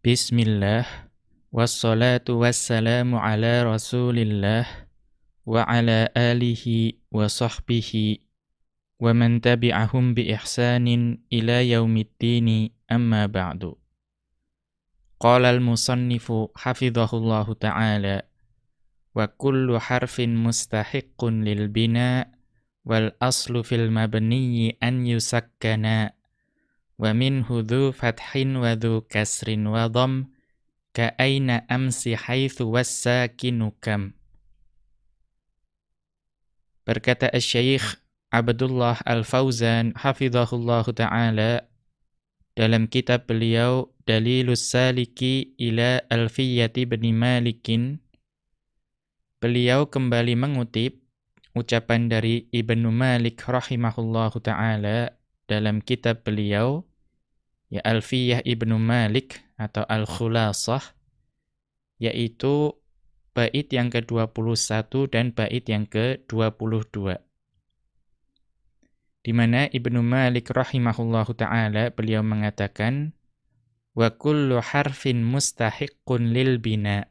Bismillah Wassalatu wassalamu ala rasulillah Wa ala alihi wa sahbihi Wa man tabi'ahum bi ihsanin ila yaumiddini amma ba'du Qala al-musannifu hafidhahullahu ta'ala Wa kullu harfin mustahiqqun lil bina Wal aslu fil mabniyi an yusakkana wa minhu dhu fathin wa dhu kasrin wa dham ka aina amsi haitsu wassakinu kam. Berkata Syekh Abdullah Al-Fauzan hafizahullah taala dalam kitab beliau Dalilus Saliki ila Alfiyati bin Malikin beliau kembali mengutip ucapan dari Ibnu Malik rahimahullahu taala dalam kitab beliau ya Alfiyah Ibnu Malik atau Al-Khulasah yaitu bait yang ke-21 dan bait yang ke-22. Di mana Ibnu Malik rahimahullahu taala beliau mengatakan wa kullu harfin mustahiqqun lil bina.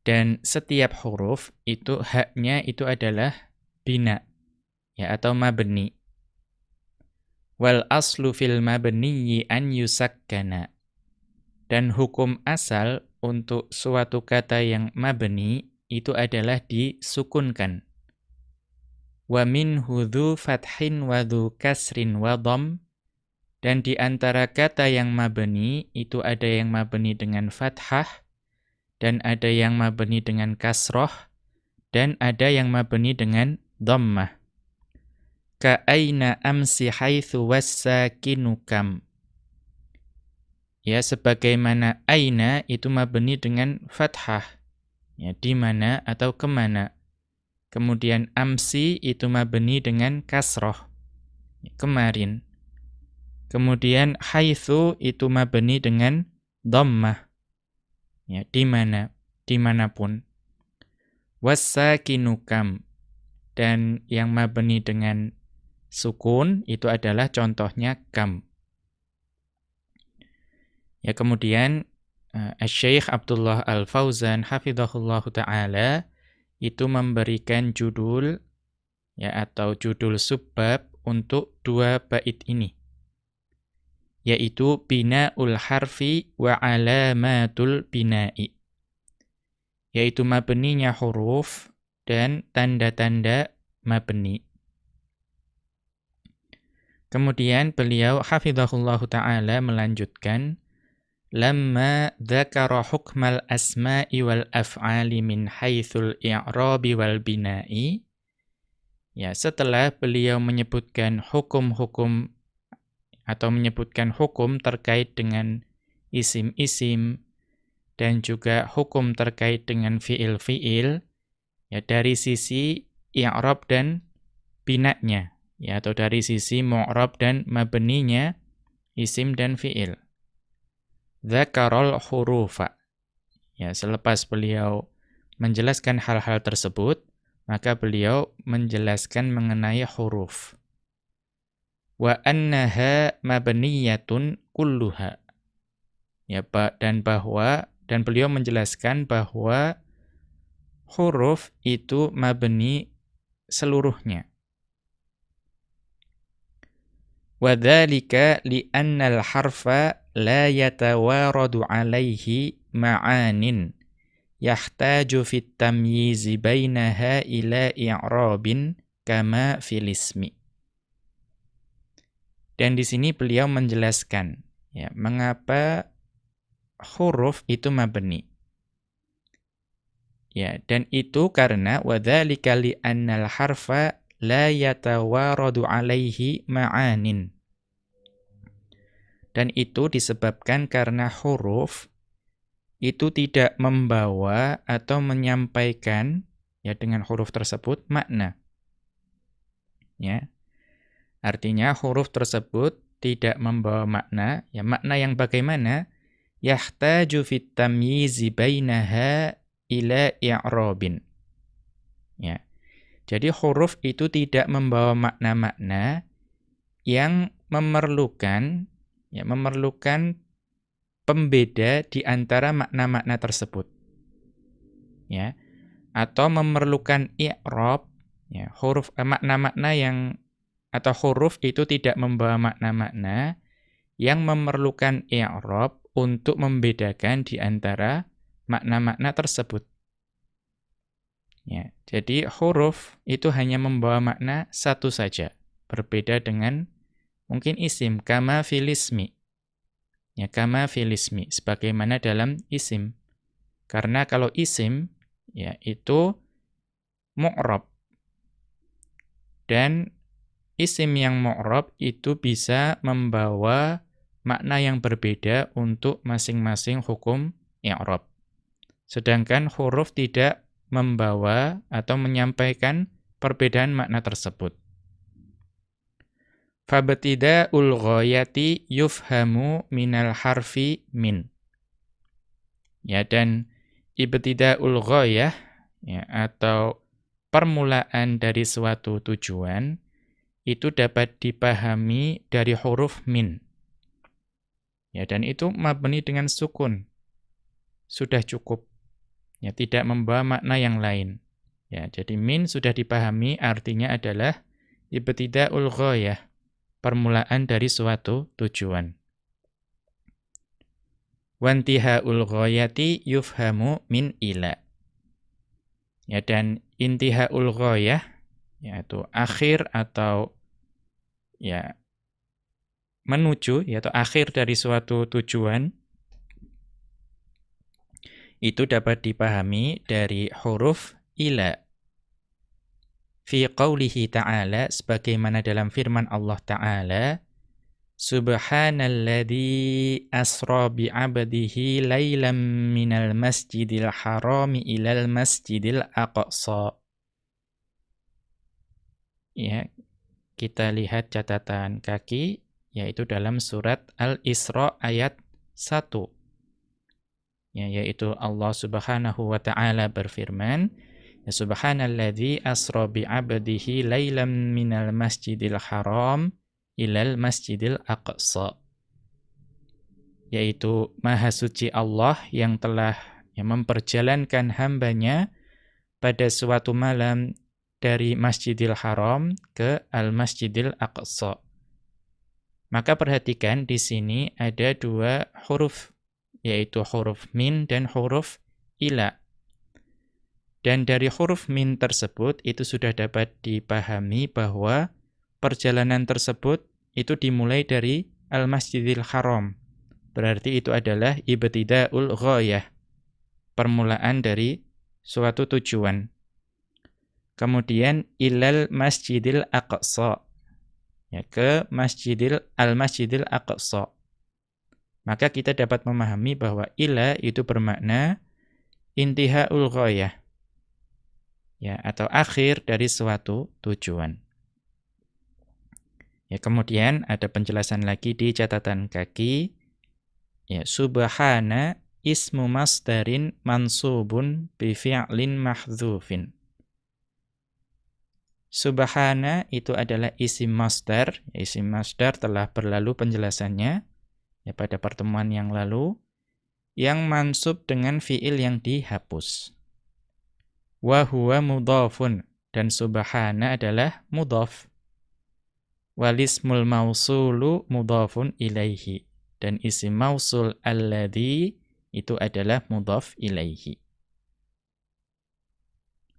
Dan setiap huruf itu haknya itu adalah bina ya atau mabni Wal aslu fil mabniyyi an yusakkana. Dan hukum asal untuk suatu kata yang mabni itu adalah disukunkan. Wa min hudhu fathin wa kasrin wa. Dan di antara kata yang mabni itu ada yang mabni dengan fathah dan ada yang mabni dengan kasroh dan ada yang mabni dengan dhammah ka aina amsi haitsu wassakinukam. Ya, sebagaimana aina itu mabni dengan fathah. Ya, di mana atau ke mana. Kemudian amsi itu mabni dengan kasroh. Ya, kemarin. Kemudian haitsu itu mabni dengan dhammah. Ya, di mana, di mana pun. Wassakinukam. Dan yang mabni dengan sukun itu adalah contohnya kam. Ya kemudian uh, Syekh Abdullah Al-Fauzan hafizahullah taala itu memberikan judul ya atau judul subbab untuk dua bait ini yaitu binaul harfi wa alamatul bina'i yaitu mabninya huruf dan tanda-tanda mabni Kemudian beliau hafizahullahu taala melanjutkan lamma dzakara hukmal asma'i wal af'ali min haitsul i'rabi wal bina'i ya setelah beliau menyebutkan hukum-hukum atau menyebutkan hukum terkait dengan isim-isim dan juga hukum terkait dengan fiil-fiil ya dari sisi i'rab dan binanya ya atau dari sisi mu'rab dan mabninya isim dan fiil. Dzakarul hurufa. Ya, selepas beliau menjelaskan hal-hal tersebut, maka beliau menjelaskan mengenai huruf. Wa annaha mabniyatun kulluha. Ya, dan bahwa dan beliau menjelaskan bahwa huruf itu mabni seluruhnya. Wadhalika li'annal harfa la yatawaradu alaihi ma'anin yahtaju fit tamyizi bainaha ila i'rabin kama fil ismi. Dan di sini beliau menjelaskan ya, mengapa huruf itu mabni. Ya, dan itu karena wadzalika li annal harfa la yatawaradu alaihi ma'anin. Dan itu disebabkan karena huruf itu tidak membawa atau menyampaikan ya dengan huruf tersebut makna. Ya. Artinya huruf tersebut tidak membawa makna, ya makna yang bagaimana? Yahtaju fit tamyizi bainaha ila i'rabin. Ya. Jadi huruf itu tidak membawa makna-makna yang memerlukan ya memerlukan pembeda di antara makna-makna tersebut. Ya. Atau memerlukan i'rab, ya, huruf eh, makna-makna yang atau huruf itu tidak membawa makna-makna yang memerlukan i'rab untuk membedakan di antara makna-makna tersebut. Ya, jadi huruf itu hanya membawa makna satu saja, berbeda dengan mungkin isim kama filismi. Ya, kama filismi sebagaimana dalam isim. Karena kalau isim ya itu mu'rab. Dan isim yang mu'rab itu bisa membawa makna yang berbeda untuk masing-masing hukum i'rab. Sedangkan huruf tidak membawa atau menyampaikan perbedaan makna tersebut. Fabtida'ul ghayati yufhamu minal harfi min. Ya dan ibtida'ul ghayah ya atau permulaan dari suatu tujuan itu dapat dipahami dari huruf min. Ya dan itu mabni dengan sukun. Sudah cukup. Ya tidak membawa makna yang lain. Ya jadi min sudah dipahami artinya adalah ibtida'ul ghayah permulaan dari suatu tujuan. Wantihaul ghayati yufhamu min ila. Ya dan intihaul ghayah yaitu akhir atau ya menuju yaitu akhir dari suatu tujuan itu dapat dipahami dari huruf ila fi qawlihi ta'ala sebagaimana dalam firman Allah ta'ala Subhanalladzi asra bi'abdihi laylam minal masjidil harami ilal masjidil aqsa Ya, kita lihat catatan kaki yaitu dalam surat Al-Isra ayat 1. Ya, yaitu Allah Subhanahu wa taala berfirman, Ya subhanalladzi asra bi'abdihi lailam minal masjidil haram ilal masjidil aqsa. Yaitu maha suci Allah yang telah yang memperjalankan hambanya pada suatu malam dari Masjidil Haram ke Al-Masjidil Aqsa. Maka perhatikan di sini ada dua huruf, yaitu huruf min dan huruf ila. Dan dari huruf min tersebut itu sudah dapat dipahami bahwa perjalanan tersebut itu dimulai dari Al-Masjidil Haram. Berarti itu adalah ibtida'ul ghayah. Permulaan dari suatu tujuan. Kemudian ilal Masjidil Aqsa. Ya, ke Masjidil Al-Masjidil Aqsa. Maka kita dapat memahami bahwa ila itu bermakna intihaul ghayah ya atau akhir dari suatu tujuan. Ya, kemudian ada penjelasan lagi di catatan kaki. Ya, subhana ismu masdarin mansubun bi fi'lin mahdzufin. Subhana itu adalah isim masdar. Isim masdar telah berlalu penjelasannya ya pada pertemuan yang lalu yang mansub dengan fiil yang dihapus wa huwa mudhafun dan subhana adalah mudhaf. Walismul mausulu mudhafun ilaihi dan isim mausul alladhi itu adalah mudhaf ilaihi.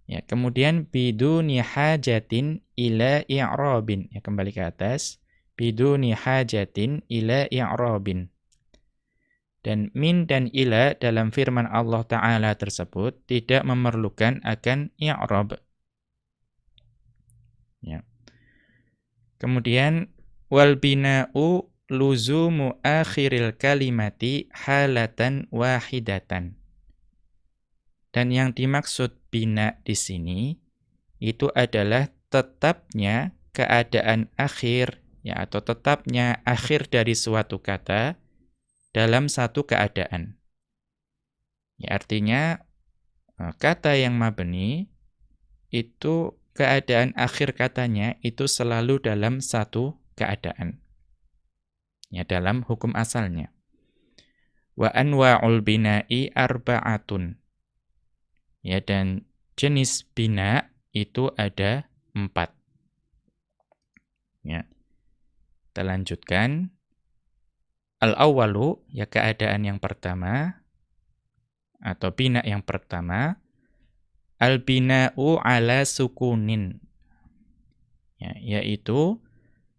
Ya, kemudian biduni hajatin ila i'rabin. Ya, kembali ke atas. Biduni hajatin ila i'rabin. Dan min dan ila dalam firman Allah Ta'ala tersebut tidak memerlukan akan i'rab. Ya. Kemudian, wal bina'u luzumu akhiril kalimati halatan wahidatan. Dan yang dimaksud bina di sini itu adalah tetapnya keadaan akhir ya atau tetapnya akhir dari suatu kata dalam satu keadaan. Ya, artinya eh, kata yang mabni itu keadaan akhir katanya itu selalu dalam satu keadaan. Ya, dalam hukum asalnya. Wa anwa'ul bina'i arba'atun. Ya, dan jenis bina itu ada empat. Ya. Kita lanjutkan. Al-awwalu, ya keadaan yang pertama, atau bina yang pertama, al-bina'u ala sukunin. Ya, yaitu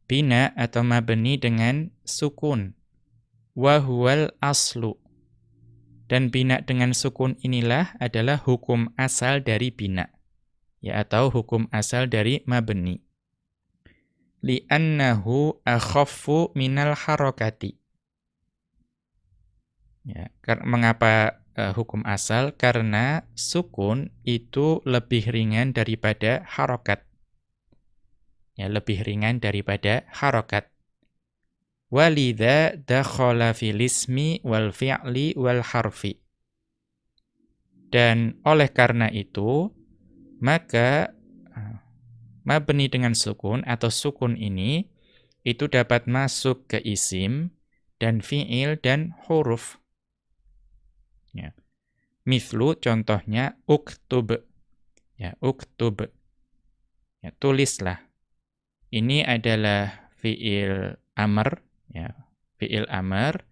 bina atau mabni dengan sukun. Wahual aslu. Dan bina dengan sukun inilah adalah hukum asal dari bina. Ya, atau hukum asal dari mabni. Li'annahu akhaffu minal harokati Ya, mengapa uh, hukum asal? Karena sukun itu lebih ringan daripada harokat. Ya, lebih ringan daripada harokat. Walidha dakhala fil ismi wal fi'li wal harfi. Dan oleh karena itu, maka mabni dengan sukun atau sukun ini itu dapat masuk ke isim dan fi'il dan huruf. Ya. Mithlu contohnya uktub. Ya, uktub. Ya, tulislah. Ini adalah fiil amr, ya. Fiil amr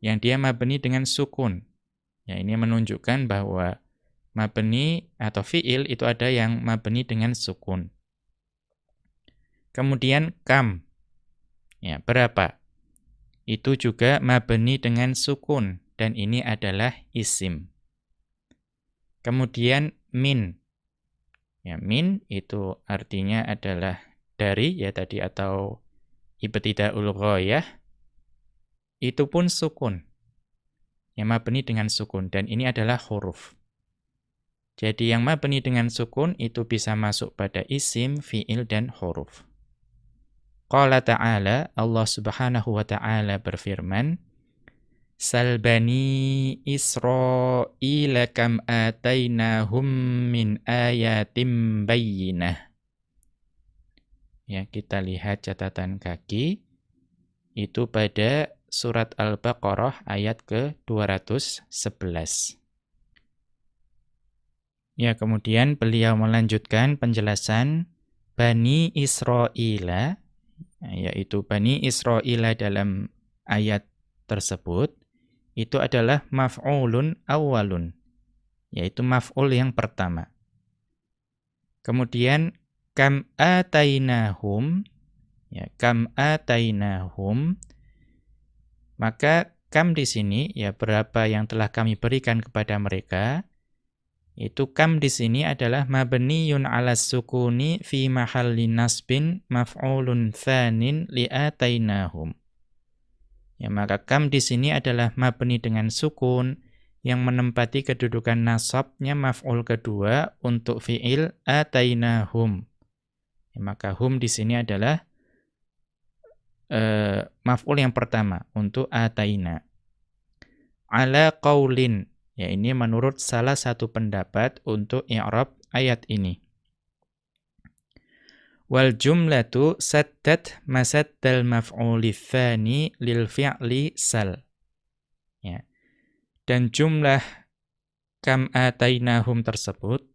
yang dia mabni dengan sukun. Ya, ini menunjukkan bahwa mabni atau fiil itu ada yang mabni dengan sukun. Kemudian kam. Ya, berapa? Itu juga mabni dengan sukun dan ini adalah isim. Kemudian min. Ya, min itu artinya adalah dari ya tadi atau ibtidaul ghayah. Itu pun sukun. Yang mabni dengan sukun dan ini adalah huruf. Jadi yang mabni dengan sukun itu bisa masuk pada isim, fiil dan huruf. Qala ta'ala Allah Subhanahu wa taala berfirman Salbani Isra'ila kam atainahum min ayatim bayyinah. Ya, kita lihat catatan kaki. Itu pada surat Al-Baqarah ayat ke-211. Ya, kemudian beliau melanjutkan penjelasan Bani Isra'ila, yaitu Bani Isra'ila dalam ayat tersebut itu adalah maf'ulun awalun, yaitu maf'ul yang pertama. Kemudian kam atainahum ya kam atainahum maka kam di sini ya berapa yang telah kami berikan kepada mereka itu kam di sini adalah mabniyun 'ala sukuni fi mahalli nasbin maf'ulun tsanin li atainahum Ya, maka kam di sini adalah mabni dengan sukun yang menempati kedudukan nasabnya maf'ul kedua untuk fi'il atainahum. Ya, maka hum di sini adalah uh, maf'ul yang pertama untuk ataina. Ala qaulin. Ya, ini menurut salah satu pendapat untuk i'rab ayat ini. Wal jumlatu saddat masaddal maf'uli tsani lil fi'li sal. Ya. Dan jumlah kam atainahum tersebut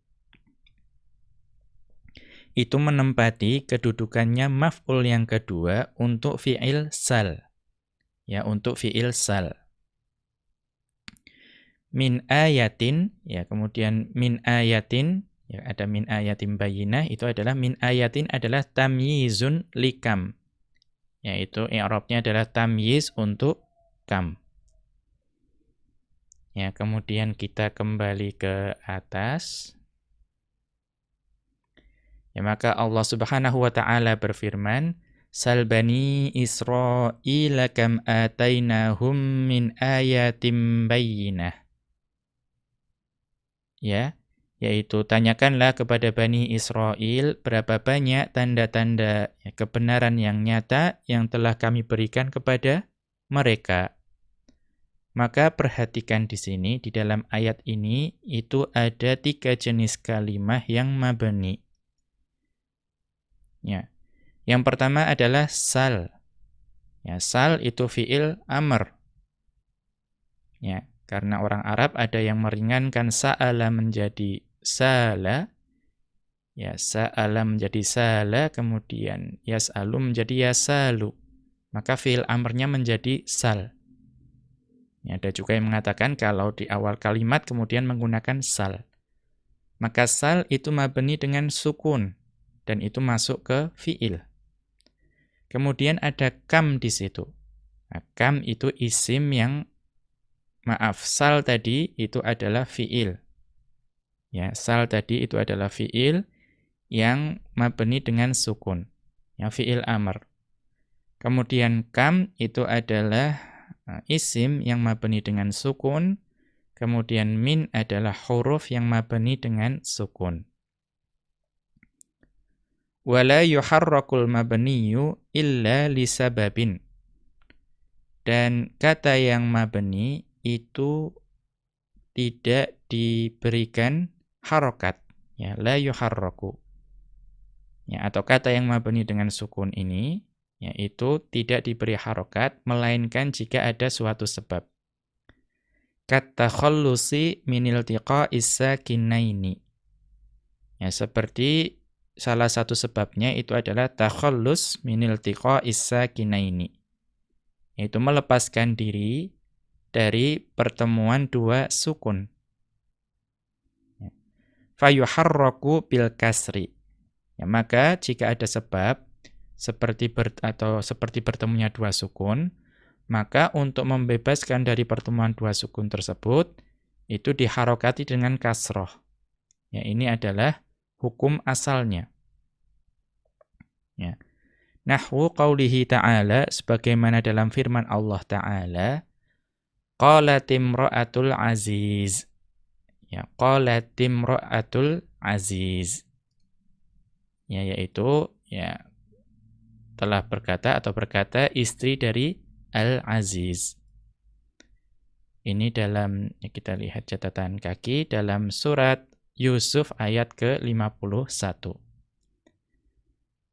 itu menempati kedudukannya maf'ul yang kedua untuk fi'il sal. Ya, untuk fi'il sal. Min ayatin, ya kemudian min ayatin Ya, ada min ayatin bayinah itu adalah min ayatin adalah tamyizun likam. Yaitu i'rabnya adalah tamyiz untuk kam. Ya, kemudian kita kembali ke atas. Ya, maka Allah Subhanahu wa taala berfirman, "Salbani Israila kam atainahum min ayatin bayyinah." Ya, yaitu tanyakanlah kepada Bani Israel berapa banyak tanda-tanda kebenaran yang nyata yang telah kami berikan kepada mereka. Maka perhatikan di sini, di dalam ayat ini, itu ada tiga jenis kalimah yang mabani. Ya. Yang pertama adalah sal. Ya, sal itu fi'il amr. Ya, karena orang Arab ada yang meringankan sa'ala menjadi sala. Ya, sa'ala menjadi sala, kemudian yas'alu menjadi yasalu. Maka fi'il amrnya menjadi sal. Ya, ada juga yang mengatakan kalau di awal kalimat kemudian menggunakan sal. Maka sal itu mabni dengan sukun dan itu masuk ke fiil. Kemudian ada kam di situ. Nah, kam itu isim yang maaf sal tadi itu adalah fiil. Ya, sal tadi itu adalah fiil yang mabni dengan sukun. Ya, fiil amr. Kemudian kam itu adalah uh, isim yang mabni dengan sukun Kemudian min adalah huruf yang mabni dengan sukun. Wala yuharrakul mabniyu illa lisababin. Dan kata yang mabni itu tidak diberikan harokat. Ya, la yuharraku. Ya, atau kata yang mabni dengan sukun ini, yaitu tidak diberi harokat, melainkan jika ada suatu sebab katakhallusi minil isa kinaini. Ya, seperti salah satu sebabnya itu adalah takhallus minil isa kinaini. Yaitu melepaskan diri dari pertemuan dua sukun. Ya. Fayuharraku bil kasri. Ya, maka jika ada sebab seperti ber, atau seperti bertemunya dua sukun, maka untuk membebaskan dari pertemuan dua sukun tersebut, itu diharokati dengan kasroh. Ya, ini adalah hukum asalnya. Ya. Nahwu qawlihi ta'ala, sebagaimana dalam firman Allah ta'ala, Qalat imra'atul aziz. Ya, qalat imra'atul aziz. Ya, yaitu, ya, telah berkata atau berkata istri dari Al-Aziz. Ini dalam, ya kita lihat catatan kaki, dalam surat Yusuf ayat ke-51.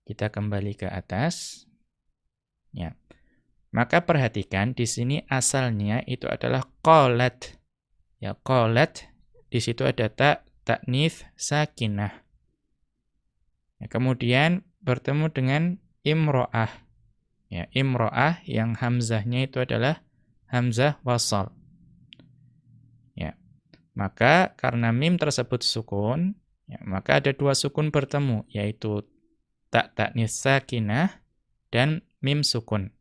Kita kembali ke atas. Ya. Maka perhatikan di sini asalnya itu adalah qalat. Ya, qalat di situ ada tak taknif sakinah. Ya, kemudian bertemu dengan imro'ah. Ya, imro'ah yang hamzahnya itu adalah hamzah wasal. Ya. Maka karena mim tersebut sukun, ya, maka ada dua sukun bertemu, yaitu tak taknis sakinah dan mim sukun.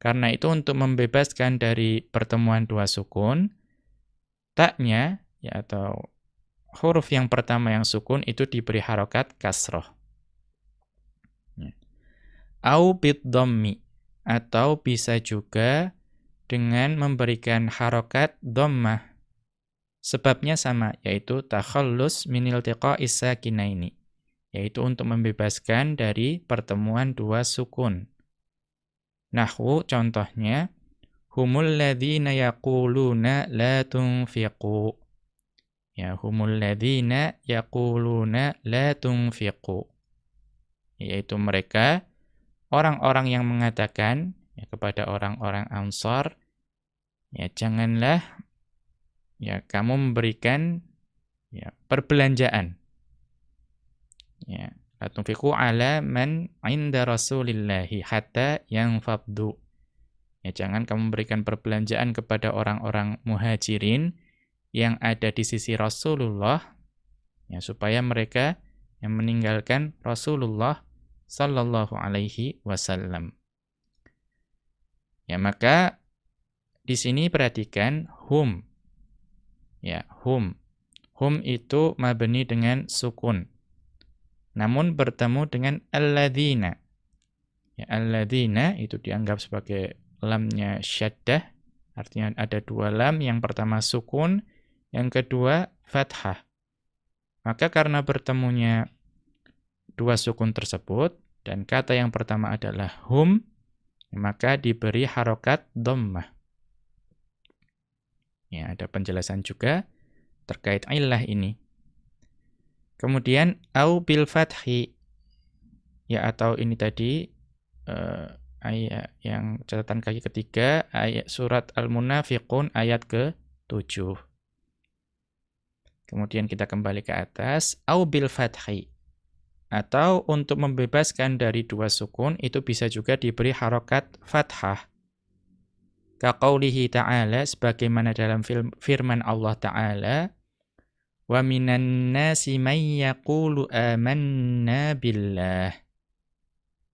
Karena itu untuk membebaskan dari pertemuan dua sukun, taknya ya atau huruf yang pertama yang sukun itu diberi harokat kasroh au bidhammi atau bisa juga dengan memberikan harokat dhammah. Sebabnya sama, yaitu takhallus min iltiqa'is sakinaini, yaitu untuk membebaskan dari pertemuan dua sukun. Nahwu contohnya humul ladzina yaquluna la tunfiqu. Ya, humul ladzina yaquluna la tunfiqu. Yaitu mereka orang-orang yang mengatakan ya, kepada orang-orang Ansar, ya janganlah ya kamu memberikan ya perbelanjaan. Ya, atunfiqu ala man 'inda Rasulillahi hatta yang fabdu. Ya jangan kamu memberikan perbelanjaan kepada orang-orang muhajirin yang ada di sisi Rasulullah ya supaya mereka yang meninggalkan Rasulullah sallallahu alaihi wasallam. Ya, maka di sini perhatikan hum. Ya, hum. Hum itu mabni dengan sukun. Namun bertemu dengan alladzina. Ya, alladzina itu dianggap sebagai lamnya syaddah. Artinya ada dua lam, yang pertama sukun, yang kedua fathah. Maka karena bertemunya dua sukun tersebut, dan kata yang pertama adalah hum, maka diberi harokat dhammah. Ya, ada penjelasan juga terkait illah ini. Kemudian au bil fathi ya atau ini tadi uh, ayat yang catatan kaki ketiga ayat surat Al-Munafiqun ayat ke-7. Kemudian kita kembali ke atas au bil fathi atau untuk membebaskan dari dua sukun itu bisa juga diberi harokat fathah. Kaqaulihi ta'ala sebagaimana dalam firman Allah ta'ala wa minan nasi may yaqulu amanna billah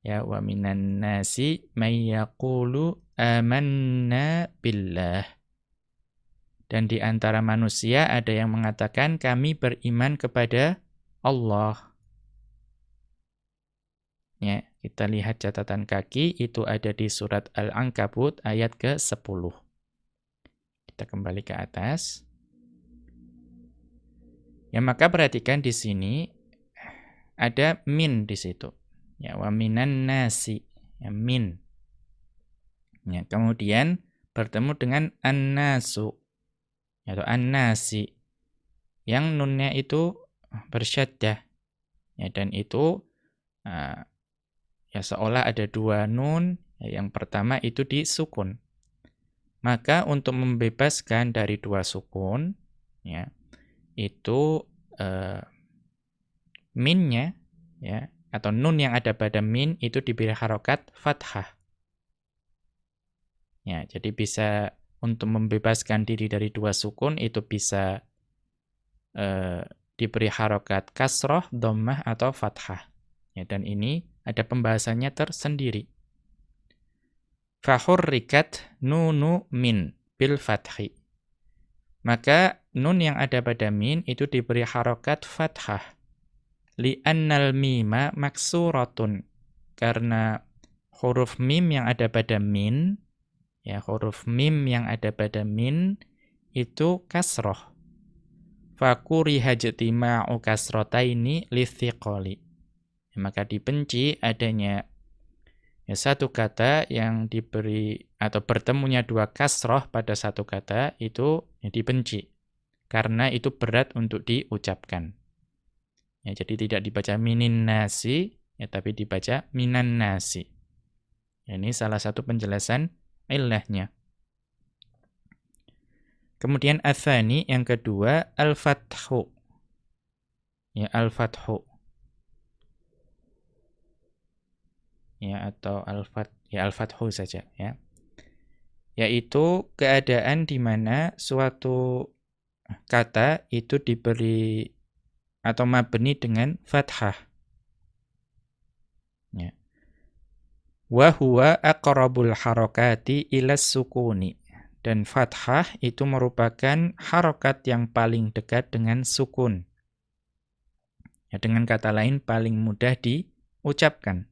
ya wa minan nasi may yaqulu amanna billah dan di antara manusia ada yang mengatakan kami beriman kepada Allah Ya, kita lihat catatan kaki itu ada di surat Al-Ankabut ayat ke-10. Kita kembali ke atas. Ya, maka perhatikan di sini ada min di situ. Ya, wa minan nasi. Ya, min. Ya, kemudian bertemu dengan an-nasu atau an-nasi yang nunnya itu bersyaddah. Ya, dan itu uh, Ya seolah ada dua nun, ya, yang pertama itu di sukun. Maka untuk membebaskan dari dua sukun, ya, itu uh, minnya, ya, atau nun yang ada pada min itu diberi harokat fathah. Ya, jadi bisa untuk membebaskan diri dari dua sukun itu bisa uh, diberi harokat kasroh, dommah, atau fathah. Ya, dan ini ada pembahasannya tersendiri. Fahurrikat nunu min bil fathi. Maka nun yang ada pada min itu diberi harokat fathah. Li'annal mima maksuratun. Karena huruf mim yang ada pada min, ya huruf mim yang ada pada min, itu kasroh. Fakuri hajtima'u kasrotaini lithiqoli maka dibenci adanya ya, satu kata yang diberi atau bertemunya dua kasroh pada satu kata itu ya, dibenci karena itu berat untuk diucapkan. Ya, jadi tidak dibaca minin nasi, ya, tapi dibaca minan nasi. Ya, ini salah satu penjelasan ilahnya. Kemudian athani yang kedua al-fathu. Ya al-fathu. ya atau al-fat ya al-fathu saja ya. Yaitu keadaan di mana suatu kata itu diberi atau mabni dengan fathah. Ya. Wa huwa aqrabul harakati ila sukuni. Dan fathah itu merupakan harokat yang paling dekat dengan sukun. Ya, dengan kata lain paling mudah diucapkan.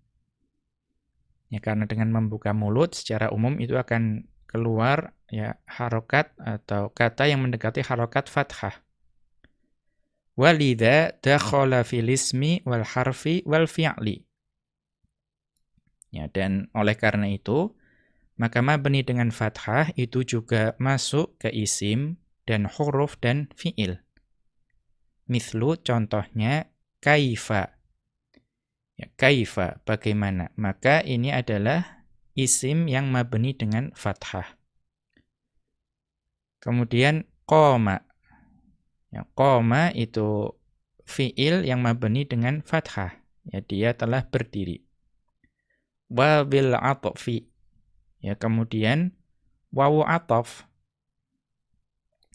Ya, karena dengan membuka mulut secara umum itu akan keluar ya harokat atau kata yang mendekati harokat fathah. Walidha dakhala fil ismi wal harfi wal fi'li. Ya, dan oleh karena itu, maka mabni dengan fathah itu juga masuk ke isim dan huruf dan fi'il. Mithlu contohnya kaifa Ya, kaifa, bagaimana? Maka ini adalah isim yang mabni dengan fathah. Kemudian koma. Ya, koma itu fiil yang mabni dengan fathah. Ya, dia telah berdiri. Wa bil atfi. Ya, kemudian wawu atof.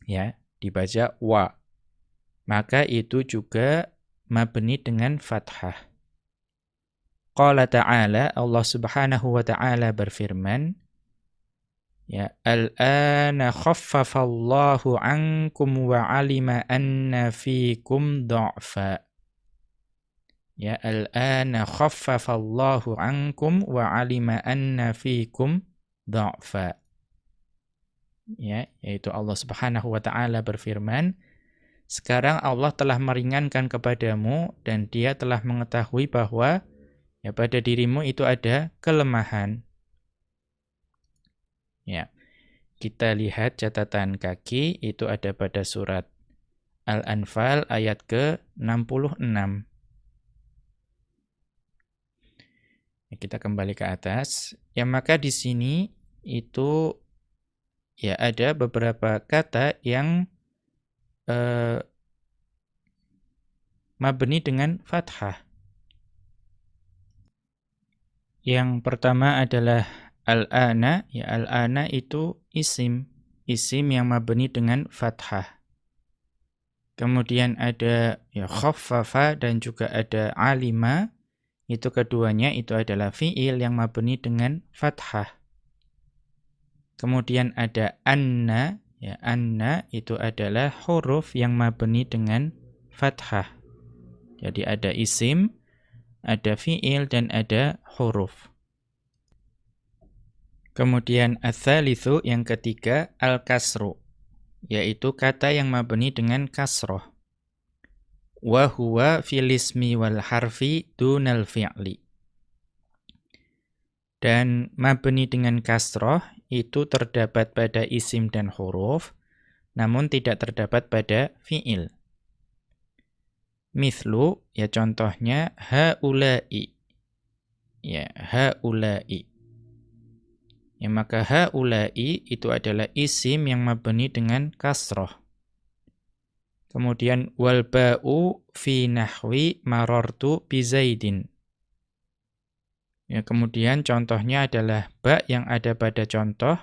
Ya, dibaca wa. Maka itu juga mabni dengan fathah. Qala ta'ala, Allah subhanahu wa ta'ala berfirman, Ya, al-ana khaffafallahu ankum wa alima anna fikum du'fa. Ya, al-ana khaffafallahu ankum wa alima anna fikum du'fa. Ya, yaitu Allah Subhanahu wa taala berfirman, sekarang Allah telah meringankan kepadamu dan Dia telah mengetahui bahwa Ya, pada dirimu itu ada kelemahan. Ya. Kita lihat catatan kaki itu ada pada surat Al-Anfal ayat ke-66. Ya, kita kembali ke atas. Ya maka di sini itu ya ada beberapa kata yang eh, mabni dengan fathah. Yang pertama adalah al-ana, ya al-ana itu isim, isim yang mabni dengan fathah. Kemudian ada ya khaffafa dan juga ada alima, itu keduanya itu adalah fiil yang mabni dengan fathah. Kemudian ada anna, ya anna itu adalah huruf yang mabni dengan fathah. Jadi ada isim, ada fiil dan ada huruf. Kemudian ats yang ketiga al-kasru, yaitu kata yang mabni dengan kasroh wa huwa fil ismi wal harfi dunal fi'li. Dan mabni dengan kasroh itu terdapat pada isim dan huruf, namun tidak terdapat pada fi'il. Mithlu, ya contohnya, haulai. Ya, haulai. Ya, maka haulai itu adalah isim yang mabni dengan kasroh. Kemudian wal ba'u fi nahwi marartu bi Zaidin. Ya, kemudian contohnya adalah ba yang ada pada contoh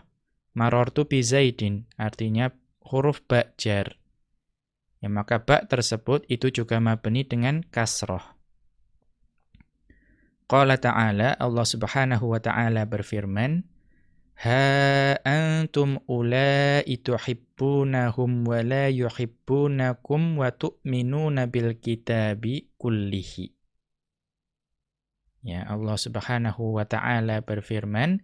marartu bi Zaidin, artinya huruf ba jar. Ya, maka ba tersebut itu juga mabni dengan kasroh. Qala ta'ala, Allah subhanahu wa ta'ala berfirman, Ha antum ulai tuhibbunahum wa la yuhibbunakum wa tu'minuna bil kitabi kullihi. Ya Allah Subhanahu wa taala berfirman,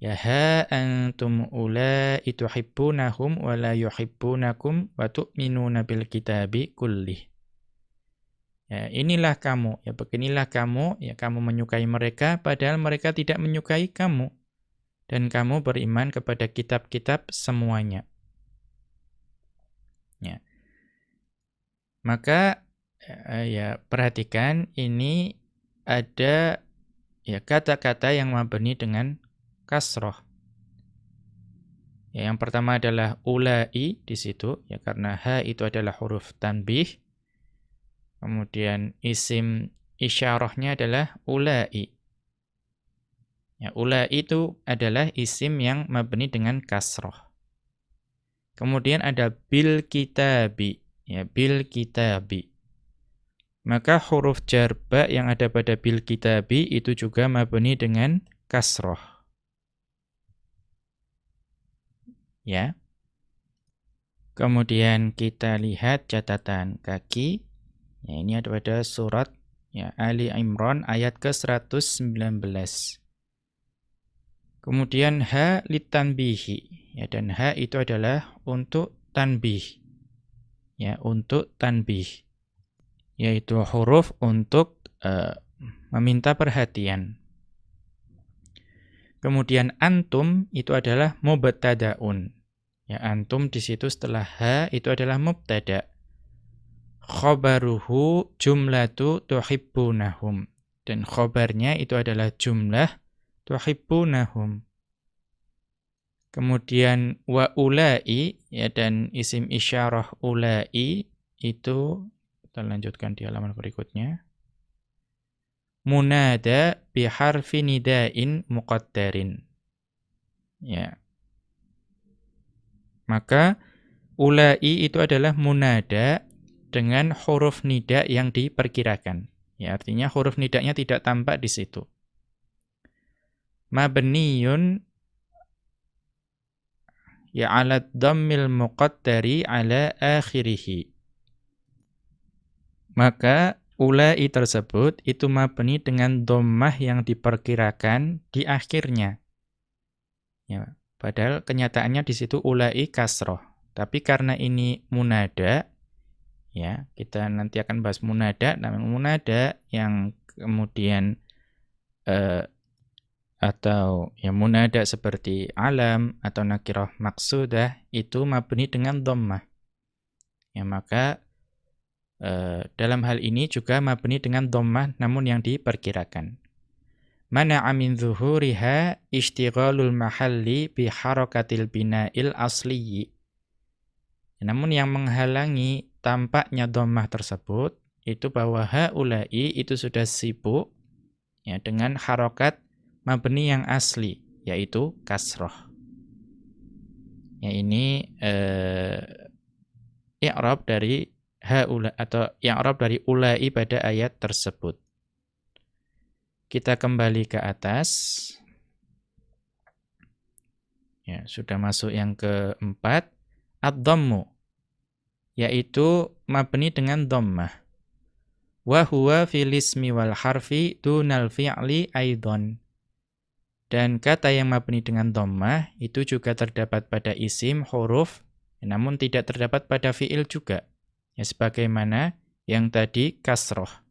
Ya ha antum ulai tuhibbunahum wa la yuhibbunakum wa tu'minuna bil kitabi kullih. Ya, inilah kamu, ya beginilah kamu, ya kamu menyukai mereka padahal mereka tidak menyukai kamu dan kamu beriman kepada kitab-kitab semuanya. Ya. Maka eh, ya perhatikan ini ada ya kata-kata yang mabni dengan kasroh. Ya, yang pertama adalah ulai di situ ya karena ha itu adalah huruf tanbih. Kemudian isim isyarahnya adalah ulai. Ya, ula itu adalah isim yang mabni dengan kasroh. Kemudian ada bil kitabi. Ya, bil kitabi. Maka huruf jarba yang ada pada bil kitabi itu juga mabni dengan kasroh. Ya. Kemudian kita lihat catatan kaki. Ya, ini ada pada surat ya, Ali Imran ayat ke-119. Kemudian ha litanbihi ya dan ha itu adalah untuk tanbih. Ya, untuk tanbih. Yaitu huruf untuk uh, meminta perhatian. Kemudian antum itu adalah mubtadaun. Ya, antum di situ setelah ha itu adalah mubtada. Khabaruhu jumlatu tuhibbunahum. Dan khobarnya itu adalah jumlah tuhibbunahum. Kemudian wa ulai ya dan isim isyarah ulai itu kita lanjutkan di halaman berikutnya. Munada bi harfi nidain muqaddarin. Ya. Maka ulai itu adalah munada dengan huruf nida yang diperkirakan. Ya, artinya huruf nidanya tidak tampak di situ mabniyun ya ala dhammil muqaddari ala akhirih. Maka ulai tersebut itu mabni dengan dhammah yang diperkirakan di akhirnya. Ya, padahal kenyataannya di situ ulai kasroh. Tapi karena ini munada, ya kita nanti akan bahas munada. Nah, munada yang kemudian eh, atau yang munada seperti alam atau nakirah maksudah itu mabni dengan dhammah. Ya maka e, dalam hal ini juga mabni dengan dhammah namun yang diperkirakan. Mana amin zuhuriha ishtighalul mahalli bi harakatil bina'il asliyi. Namun yang menghalangi tampaknya dhammah tersebut itu bahwa haulai itu sudah sibuk ya dengan harokat mabni yang asli yaitu kasroh. Ya ini eh, i'rab dari haula atau i'rab dari ulai pada ayat tersebut. Kita kembali ke atas. Ya, sudah masuk yang keempat, ad-dhammu yaitu mabni dengan dhammah wa huwa fil ismi wal harfi dunal fi'li aidon. Dan kata yang mabni dengan dhammah itu juga terdapat pada isim, huruf, namun tidak terdapat pada fi'il juga. Ya sebagaimana yang tadi kasroh.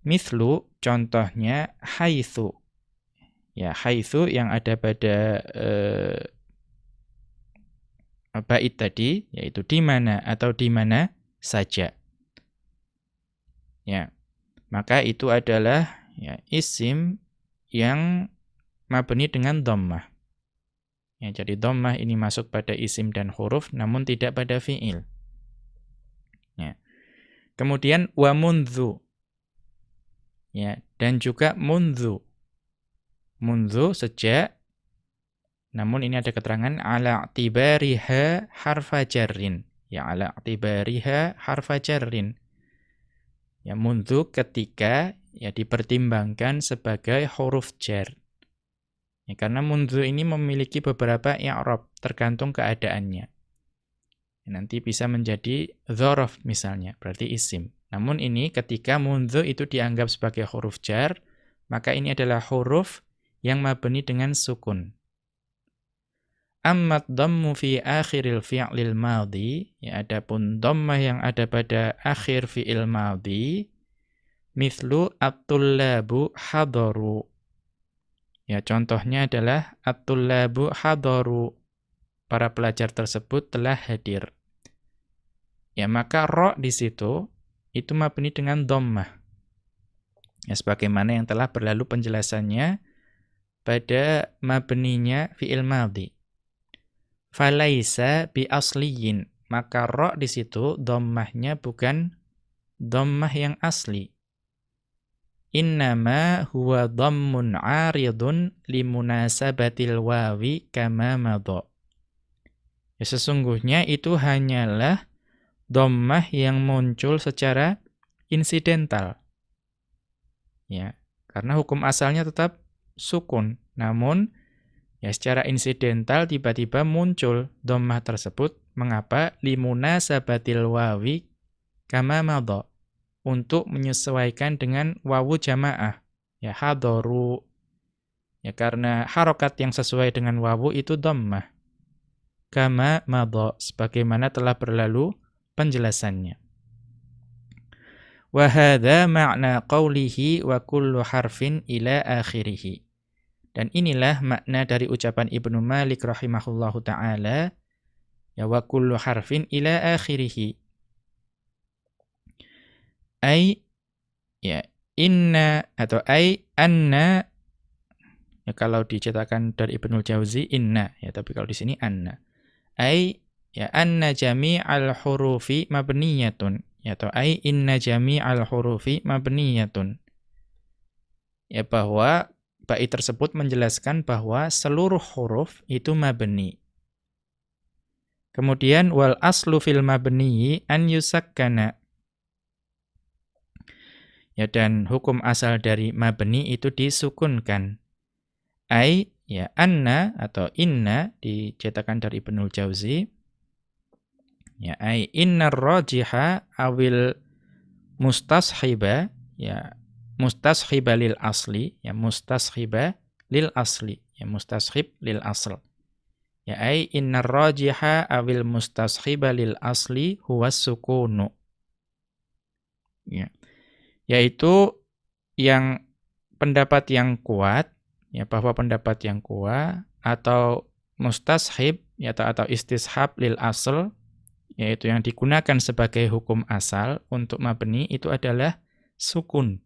Mithlu contohnya haitsu. Ya, haitsu yang ada pada eh, bait tadi yaitu di mana atau di mana saja. Ya. Maka itu adalah ya, isim yang mabni dengan dhammah. Ya, jadi dhammah ini masuk pada isim dan huruf namun tidak pada fiil. Ya. Kemudian wa mundzu. Ya, dan juga mundzu. Mundzu sejak namun ini ada keterangan ala tibariha harfa jarrin. Ya ala tibariha harfa jarrin. Ya, mundu ketika ya dipertimbangkan sebagai huruf jar. Ya, karena mundu ini memiliki beberapa i'rab tergantung keadaannya. Ya, nanti bisa menjadi dzaraf misalnya, berarti isim. Namun ini ketika mundu itu dianggap sebagai huruf jar, maka ini adalah huruf yang mabni dengan sukun. Ammat dhammu fi akhiril fi'lil madhi, ya adapun dhammah yang ada pada akhir fi'il madhi, mithlu at-tullabu hadaru. Ya contohnya adalah at-tullabu hadaru. Para pelajar tersebut telah hadir. Ya maka ro di situ itu mabni dengan dhammah. Ya sebagaimana yang telah berlalu penjelasannya pada mabninya fi'il madhi falaisa bi asliyin maka ro di situ dhammahnya bukan dhammah yang asli innama huwa dhammun 'aridun limunasabatil wawi kama madha ya sesungguhnya itu hanyalah dhammah yang muncul secara insidental ya karena hukum asalnya tetap sukun namun Ya secara insidental tiba-tiba muncul dhammah tersebut. Mengapa? Limuna sabatil wawi kama madha. Untuk menyesuaikan dengan wawu jamaah. Ya hadoru. Ya karena harokat yang sesuai dengan wawu itu dhammah. Kama madha. Sebagaimana telah berlalu penjelasannya. Wahada makna qawlihi wa kullu harfin ila akhirihi. Dan inilah makna dari ucapan Ibnu Malik rahimahullahu taala ya wa kullu harfin ila akhirih. Ai ya inna atau ai anna ya kalau dicetakan dari Ibnu Jauzi inna ya tapi kalau di sini anna. Ai ya anna jami'al hurufi mabniyatun ya atau ai inna jami'al hurufi mabniyatun. Ya bahwa bait tersebut menjelaskan bahwa seluruh huruf itu mabni. Kemudian wal aslu fil mabni an yusakkana. Ya dan hukum asal dari mabni itu disukunkan. Ai ya anna atau inna dicetakan dari Ibnul Jauzi. Ya ai innar rajiha awil mustashiba. Ya mustashiba lil asli. Ya mustashiba lil asli. Ya mustashib lil asl. Ya ai innar rajiha awil mustashiba lil asli huwa sukunu. Ya yaitu yang pendapat yang kuat ya bahwa pendapat yang kuat atau mustashib ya atau, atau istishab lil asl yaitu yang digunakan sebagai hukum asal untuk mabni itu adalah sukun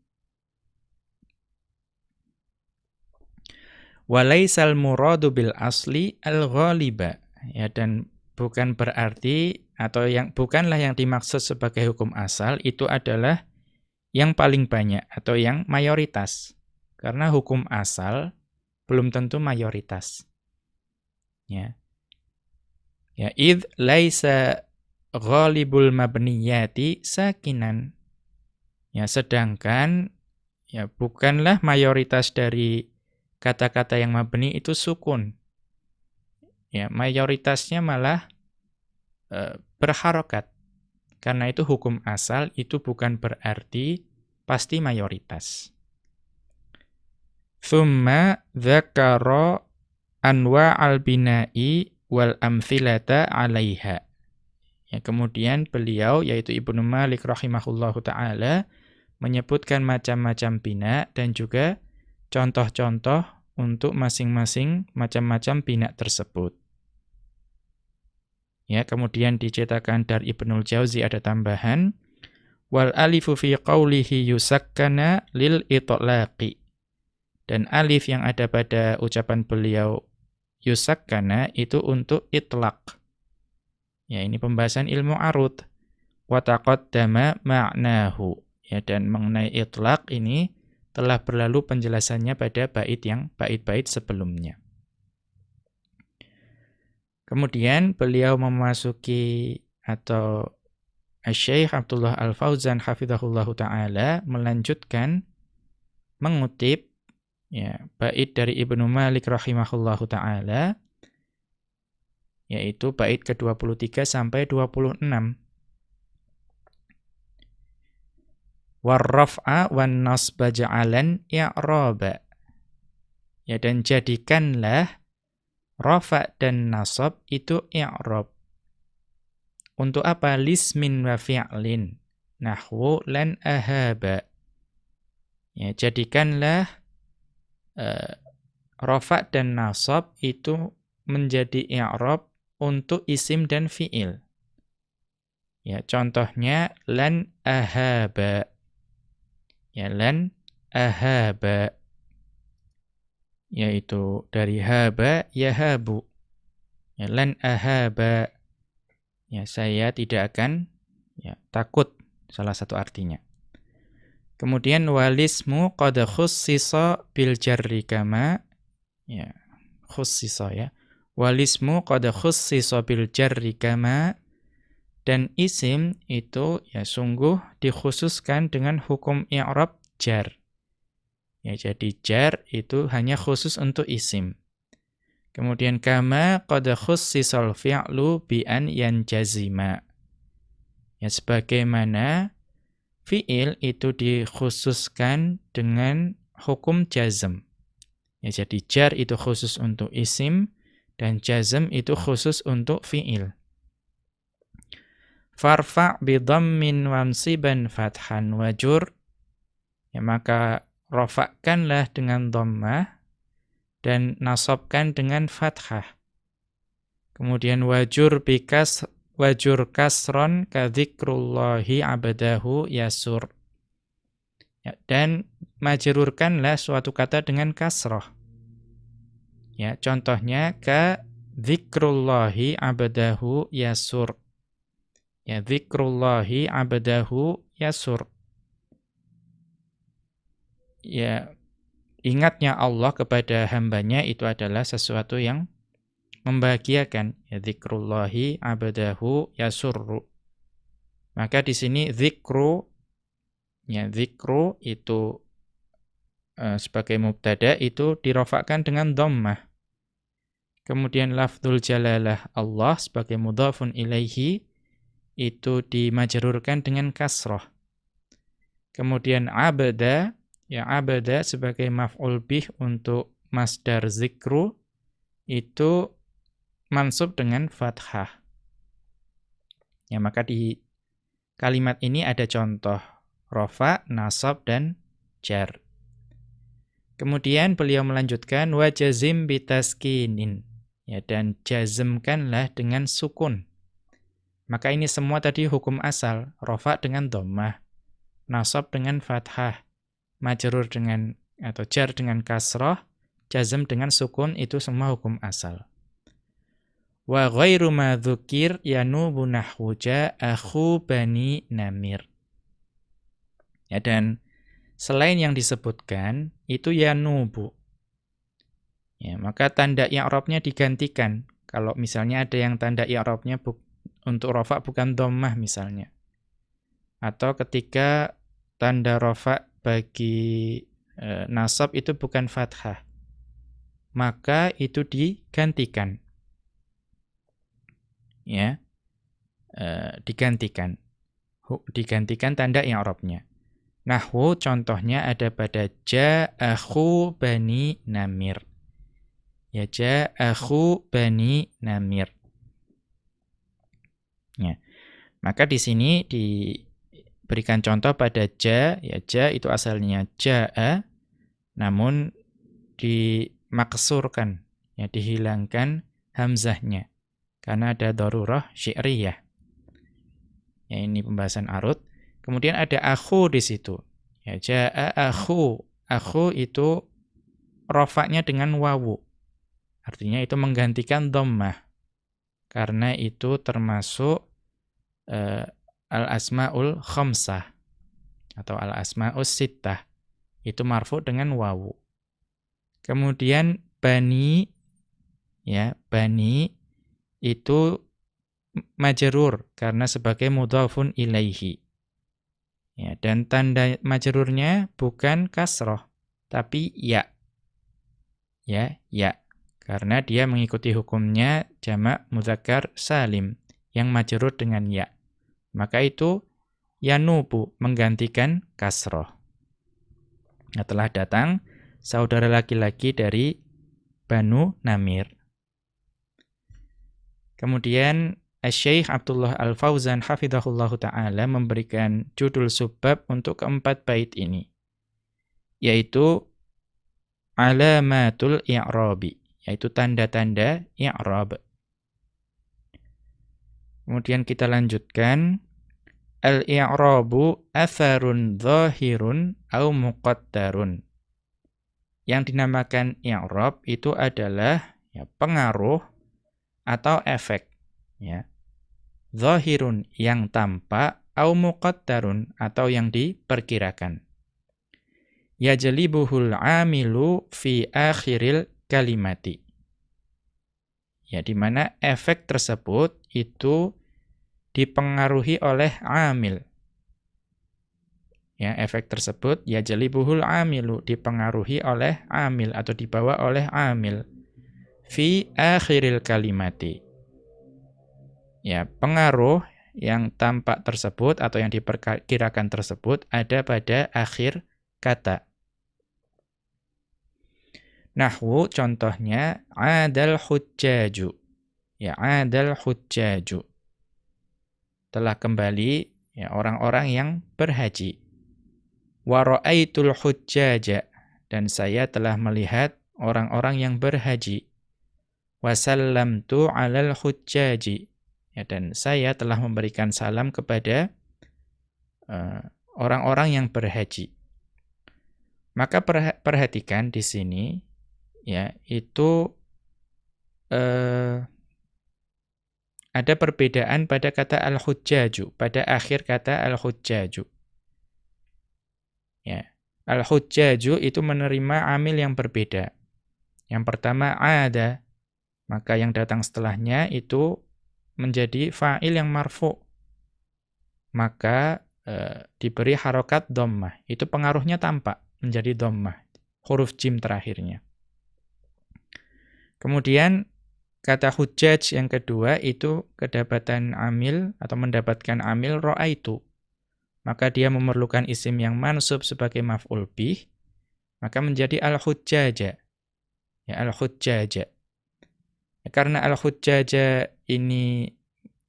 Walaisal muradu bil asli al-ghaliba. Ya dan bukan berarti atau yang bukanlah yang dimaksud sebagai hukum asal itu adalah yang paling banyak atau yang mayoritas. Karena hukum asal belum tentu mayoritas. Ya. Ya, id laisa ghalibul mabniyati sakinan. Ya, sedangkan ya bukanlah mayoritas dari kata-kata yang mabni itu sukun. Ya, mayoritasnya malah e, berharokat. Karena itu hukum asal itu bukan berarti pasti mayoritas. Thumma dzakara anwa al-bina'i wal amthilata 'alaiha. Ya, kemudian beliau yaitu Ibnu Malik rahimahullahu taala menyebutkan macam-macam bina dan juga contoh-contoh untuk masing-masing macam-macam bina tersebut. Ya, kemudian dicetakan dari Ibnul Jauzi ada tambahan wal alifu fi qawlihi yusakkana lil itlaqi. Dan alif yang ada pada ucapan beliau yusakkana itu untuk itlaq. Ya, ini pembahasan ilmu arut. Wa taqaddama ma'nahu. Ya, dan mengenai itlaq ini telah berlalu penjelasannya pada bait yang bait-bait sebelumnya. Kemudian beliau memasuki atau Syekh Abdullah Al-Fauzan hafizahullahu taala melanjutkan mengutip ya bait dari Ibnu Malik rahimahullahu taala yaitu bait ke-23 sampai 26. Warraf'a wan nasba ja'alan i'raba. Ya dan jadikanlah rafa dan nasab itu i'rab. Untuk apa? Lismin wa fi'lin. Nahwu lan ahaba. Ya, jadikanlah uh, rafa dan nasab itu menjadi i'rab untuk isim dan fiil. Ya, contohnya lan ahaba. Ya, lan ahaba. Yaitu dari haba yahabu. Ya, lan ahaba. Ya, saya tidak akan ya, takut salah satu artinya. Kemudian walismu qad khussisa bil jarri kama ya khussisa ya Walismu qad khussisa bil jarri kama dan isim itu ya sungguh dikhususkan dengan hukum i'rab jar. Ya jadi jar itu hanya khusus untuk isim. Kemudian kama qad khussisal fi'lu bi an yanjazima. Ya sebagaimana fi'il itu dikhususkan dengan hukum jazm. Ya jadi jar itu khusus untuk isim, dan jazm itu khusus untuk fi'il. Farfa' bidhammin wansiban fathan wajur. Ya, maka rofakkanlah dengan dhammah dan nasabkan dengan fathah. Kemudian wajur bikas wajur kasron kadzikrullahi abadahu yasur. Ya, dan majrurkanlah suatu kata dengan kasroh. Ya, contohnya ka dzikrullahi abadahu yasur. Ya, dzikrullahi abadahu yasur. Ya, ingatnya Allah kepada hambanya itu adalah sesuatu yang membahagiakan. Ya, dzikrullahi abadahu yasurru. Maka di sini dzikru ya dzikru itu uh, sebagai mubtada itu dirofakkan dengan dhammah. Kemudian lafzul jalalah Allah sebagai mudhafun ilaihi itu dimajrurkan dengan kasroh. Kemudian abada, ya abada sebagai maf'ul bih untuk masdar zikru itu mansub dengan fathah. Ya maka di kalimat ini ada contoh rofa, nasab dan jar. Kemudian beliau melanjutkan wajazim bitaskinin. Ya dan jazmkanlah dengan sukun. Maka ini semua tadi hukum asal, rofa dengan dhammah, nasab dengan fathah, majrur dengan atau jar dengan kasroh, jazm dengan sukun itu semua hukum asal. Wa ghairu ma dzukir yanubu nahwu akhu bani namir. Ya dan selain yang disebutkan itu yanubu. Ya, maka tanda i'rabnya digantikan. Kalau misalnya ada yang tanda i'rabnya untuk rofa bukan dhammah misalnya. Atau ketika tanda rofa bagi e, nasab itu bukan fathah. Maka itu digantikan ya e, digantikan digantikan tanda i'rabnya. Nahwu contohnya ada pada ja'akhu bani namir. Ya ja'akhu bani namir. Ya. Maka di sini diberikan contoh pada ja, ya ja itu asalnya ja'a namun dimaksurkan, ya dihilangkan hamzahnya. Karena ada darurah syi'riyah. Ya, ini pembahasan arut. Kemudian ada akhu di situ. Ya, ja'a akhu. Akhu itu rofaknya dengan wawu. Artinya itu menggantikan dhammah. Karena itu termasuk uh, al-asma'ul khamsah atau al-asma'us sittah. Itu marfu dengan wawu. Kemudian bani ya, bani itu majerur karena sebagai mudhafun ilaihi. Ya, dan tanda majerurnya bukan kasroh, tapi ya. Ya, ya. Karena dia mengikuti hukumnya jamak mudzakkar salim yang majerur dengan ya. Maka itu yanubu menggantikan kasroh. Nah, telah datang saudara laki-laki dari Banu Namir. Kemudian Syekh Abdullah Al-Fauzan hafizahullahu taala memberikan judul subbab untuk keempat bait ini yaitu alamatul i'rabi yaitu tanda-tanda i'rab. Kemudian kita lanjutkan al-i'rabu atharun zahirun au muqaddarun. Yang dinamakan i'rab itu adalah ya, pengaruh atau efek ya. Zahirun yang tampak au muqaddarun atau yang diperkirakan. Yajlibuhul amilu fi akhiril kalimati. Ya, di mana efek tersebut itu dipengaruhi oleh amil. Ya, efek tersebut ya jalibuhul amilu dipengaruhi oleh amil atau dibawa oleh amil fi akhiril kalimati. Ya, pengaruh yang tampak tersebut atau yang diperkirakan tersebut ada pada akhir kata. Nahwu contohnya adal hujjaju. Ya, adal hujjaju. Telah kembali ya orang-orang yang berhaji. Wa ra'aitul hujjaja dan saya telah melihat orang-orang yang berhaji wasallamtu 'alal hujjaji. Ya, dan saya telah memberikan salam kepada eh, orang-orang uh, yang berhaji. Maka perhatikan di sini ya, itu uh, ada perbedaan pada kata al-hujjaju, pada akhir kata al-hujjaju. Ya. Al-hujjaju itu menerima amil yang berbeda. Yang pertama ada maka yang datang setelahnya itu menjadi fa'il yang marfu. Maka e, diberi harokat dhammah. Itu pengaruhnya tampak menjadi dhammah. Huruf jim terakhirnya. Kemudian kata hujjaj yang kedua itu kedapatan amil atau mendapatkan amil itu Maka dia memerlukan isim yang mansub sebagai maf'ul bih. Maka menjadi al-hujjaja. Ya, al-hujjaja. Karena al-hujjaja ini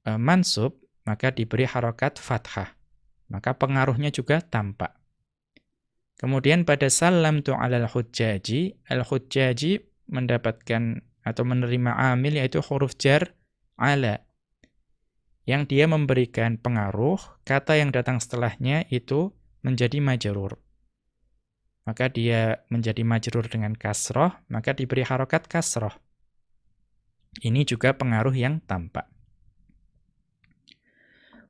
e, mansub, maka diberi harokat fathah. Maka pengaruhnya juga tampak. Kemudian pada salam tu al hujjaji, al-hujjaji mendapatkan atau menerima amil yaitu huruf jar ala. Yang dia memberikan pengaruh, kata yang datang setelahnya itu menjadi majarur. maka dia menjadi majrur dengan kasroh, maka diberi harokat kasroh. Ini juga pengaruh yang tampak.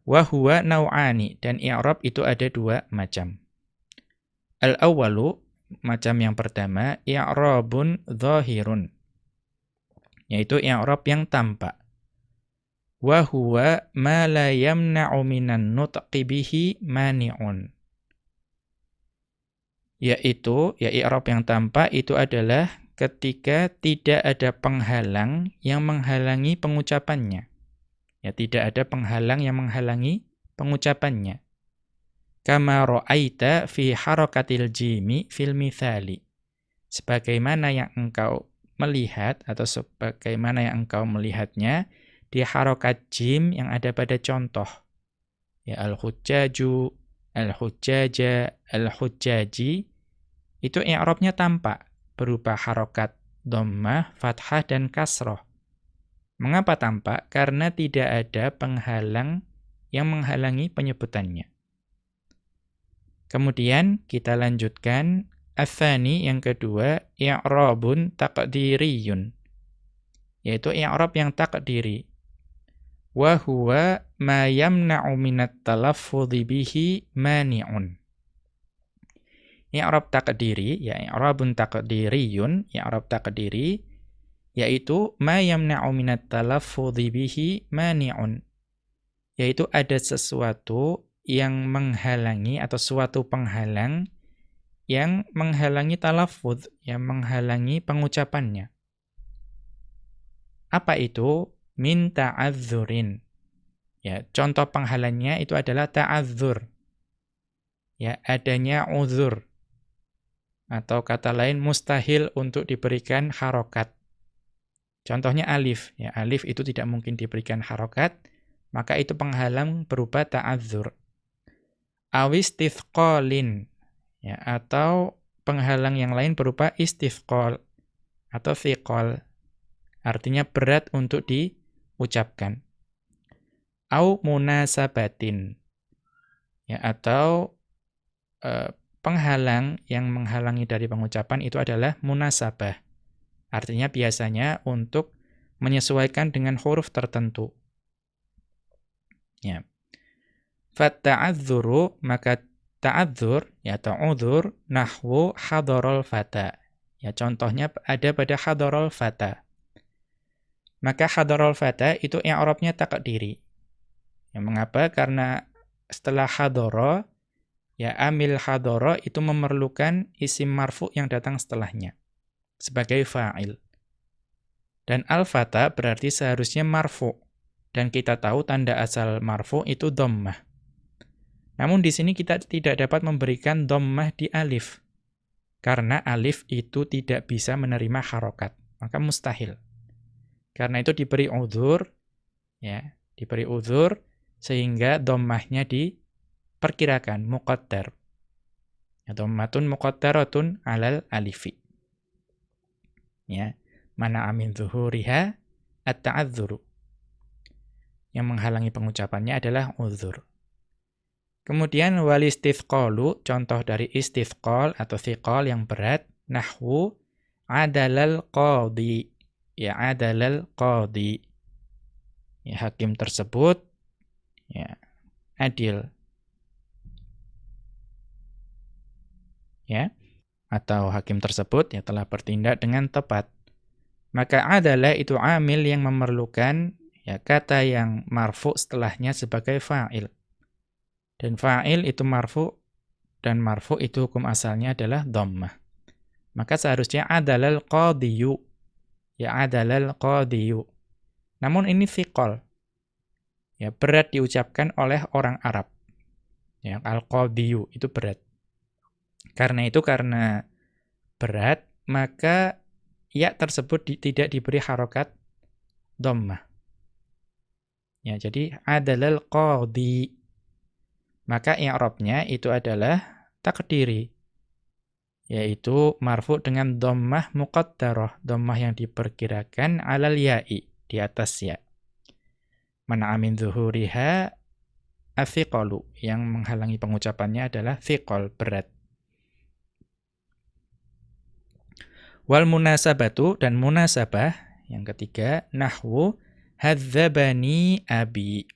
Wahuwa nau'ani, dan i'rab itu ada dua macam. Al-awwalu, macam yang pertama, i'rabun zahirun. Yaitu i'rab yang tampak. Wahuwa ma la yamna'u minan nutqi bihi mani'un. Yaitu, ya i'rab yang tampak itu adalah ketika tidak ada penghalang yang menghalangi pengucapannya. Ya, tidak ada penghalang yang menghalangi pengucapannya. Kama ra'aita fi harakatil jimi fil mithali. Sebagaimana yang engkau melihat atau sebagaimana yang engkau melihatnya di harokat jim yang ada pada contoh. Ya al-hujjaju, al-hujjaja, al-hujjaji itu i'rabnya tampak berupa harokat dhammah, fathah, dan kasroh. Mengapa tampak? Karena tidak ada penghalang yang menghalangi penyebutannya. Kemudian kita lanjutkan Athani yang kedua, i'rabun taqdiriyun. Yaitu i'rab yang takdiri. Wa huwa ma yamna'u minat talaffudhi bihi mani'un. I'rab takdiri, ya i'rabun takdiriyun, i'rab takdiri yaitu ma yamna'u minat talaffudhi bihi mani'un. Yaitu ada sesuatu yang menghalangi atau suatu penghalang yang menghalangi talaffuz, yang menghalangi pengucapannya. Apa itu? Min ta'adzurin. Ya, contoh penghalangnya itu adalah ta'adzur. Ya, adanya uzur atau kata lain mustahil untuk diberikan harokat. Contohnya alif, ya alif itu tidak mungkin diberikan harokat, maka itu penghalang berupa ta'adzur. Awis tithqalin, ya atau penghalang yang lain berupa istifqal atau thiqal. Artinya berat untuk diucapkan. Au munasabatin, ya atau uh, penghalang yang menghalangi dari pengucapan itu adalah munasabah. Artinya biasanya untuk menyesuaikan dengan huruf tertentu. Ya. Fatta'adzuru, maka ta'adzur, ya ta'udzur, nahwu fata. Ya, contohnya ada pada hadorol fata. Maka hadorol fata itu yang Arabnya takdiri. Ya, mengapa? Karena setelah hadoro, Ya, amil hadoro itu memerlukan isim marfu yang datang setelahnya sebagai fa'il. Dan al-fata berarti seharusnya marfu. Dan kita tahu tanda asal marfu itu dhammah. Namun di sini kita tidak dapat memberikan dhammah di alif. Karena alif itu tidak bisa menerima harokat. Maka mustahil. Karena itu diberi uzur, ya, diberi uzur sehingga dhammahnya di perkirakan muqaddar atau matun muqaddaratun alal alifi ya mana amin zuhuriha at-ta'adzuru yang menghalangi pengucapannya adalah uzur kemudian wal istithqalu contoh dari istithqal atau thiqal yang berat nahwu adalal qadi. Ya adalal qadi. Ya hakim tersebut ya adil. Ya atau hakim tersebut ya telah bertindak dengan tepat. Maka adalah itu amil yang memerlukan ya kata yang marfu setelahnya sebagai fa'il dan fa'il itu marfu dan marfu itu hukum asalnya adalah dhammah. Maka seharusnya adalal qadiyu ya adalal qadiyu namun ini thiqal ya berat diucapkan oleh orang Arab. Ya al-qadiyu itu berat. Karena itu karena berat, maka ya tersebut di, tidak diberi harokat dhammah. Ya, jadi adalal qadi. Maka i'rabnya itu adalah takdiri yaitu marfu dengan dhammah muqaddarah, dhammah yang diperkirakan alal ya'i, di atas ya. Mana amin zuhuriha afiqalu, yang menghalangi pengucapannya adalah thiqal, berat. Wal munasabatu dan munasabah yang ketiga nahwu hadzabani abi.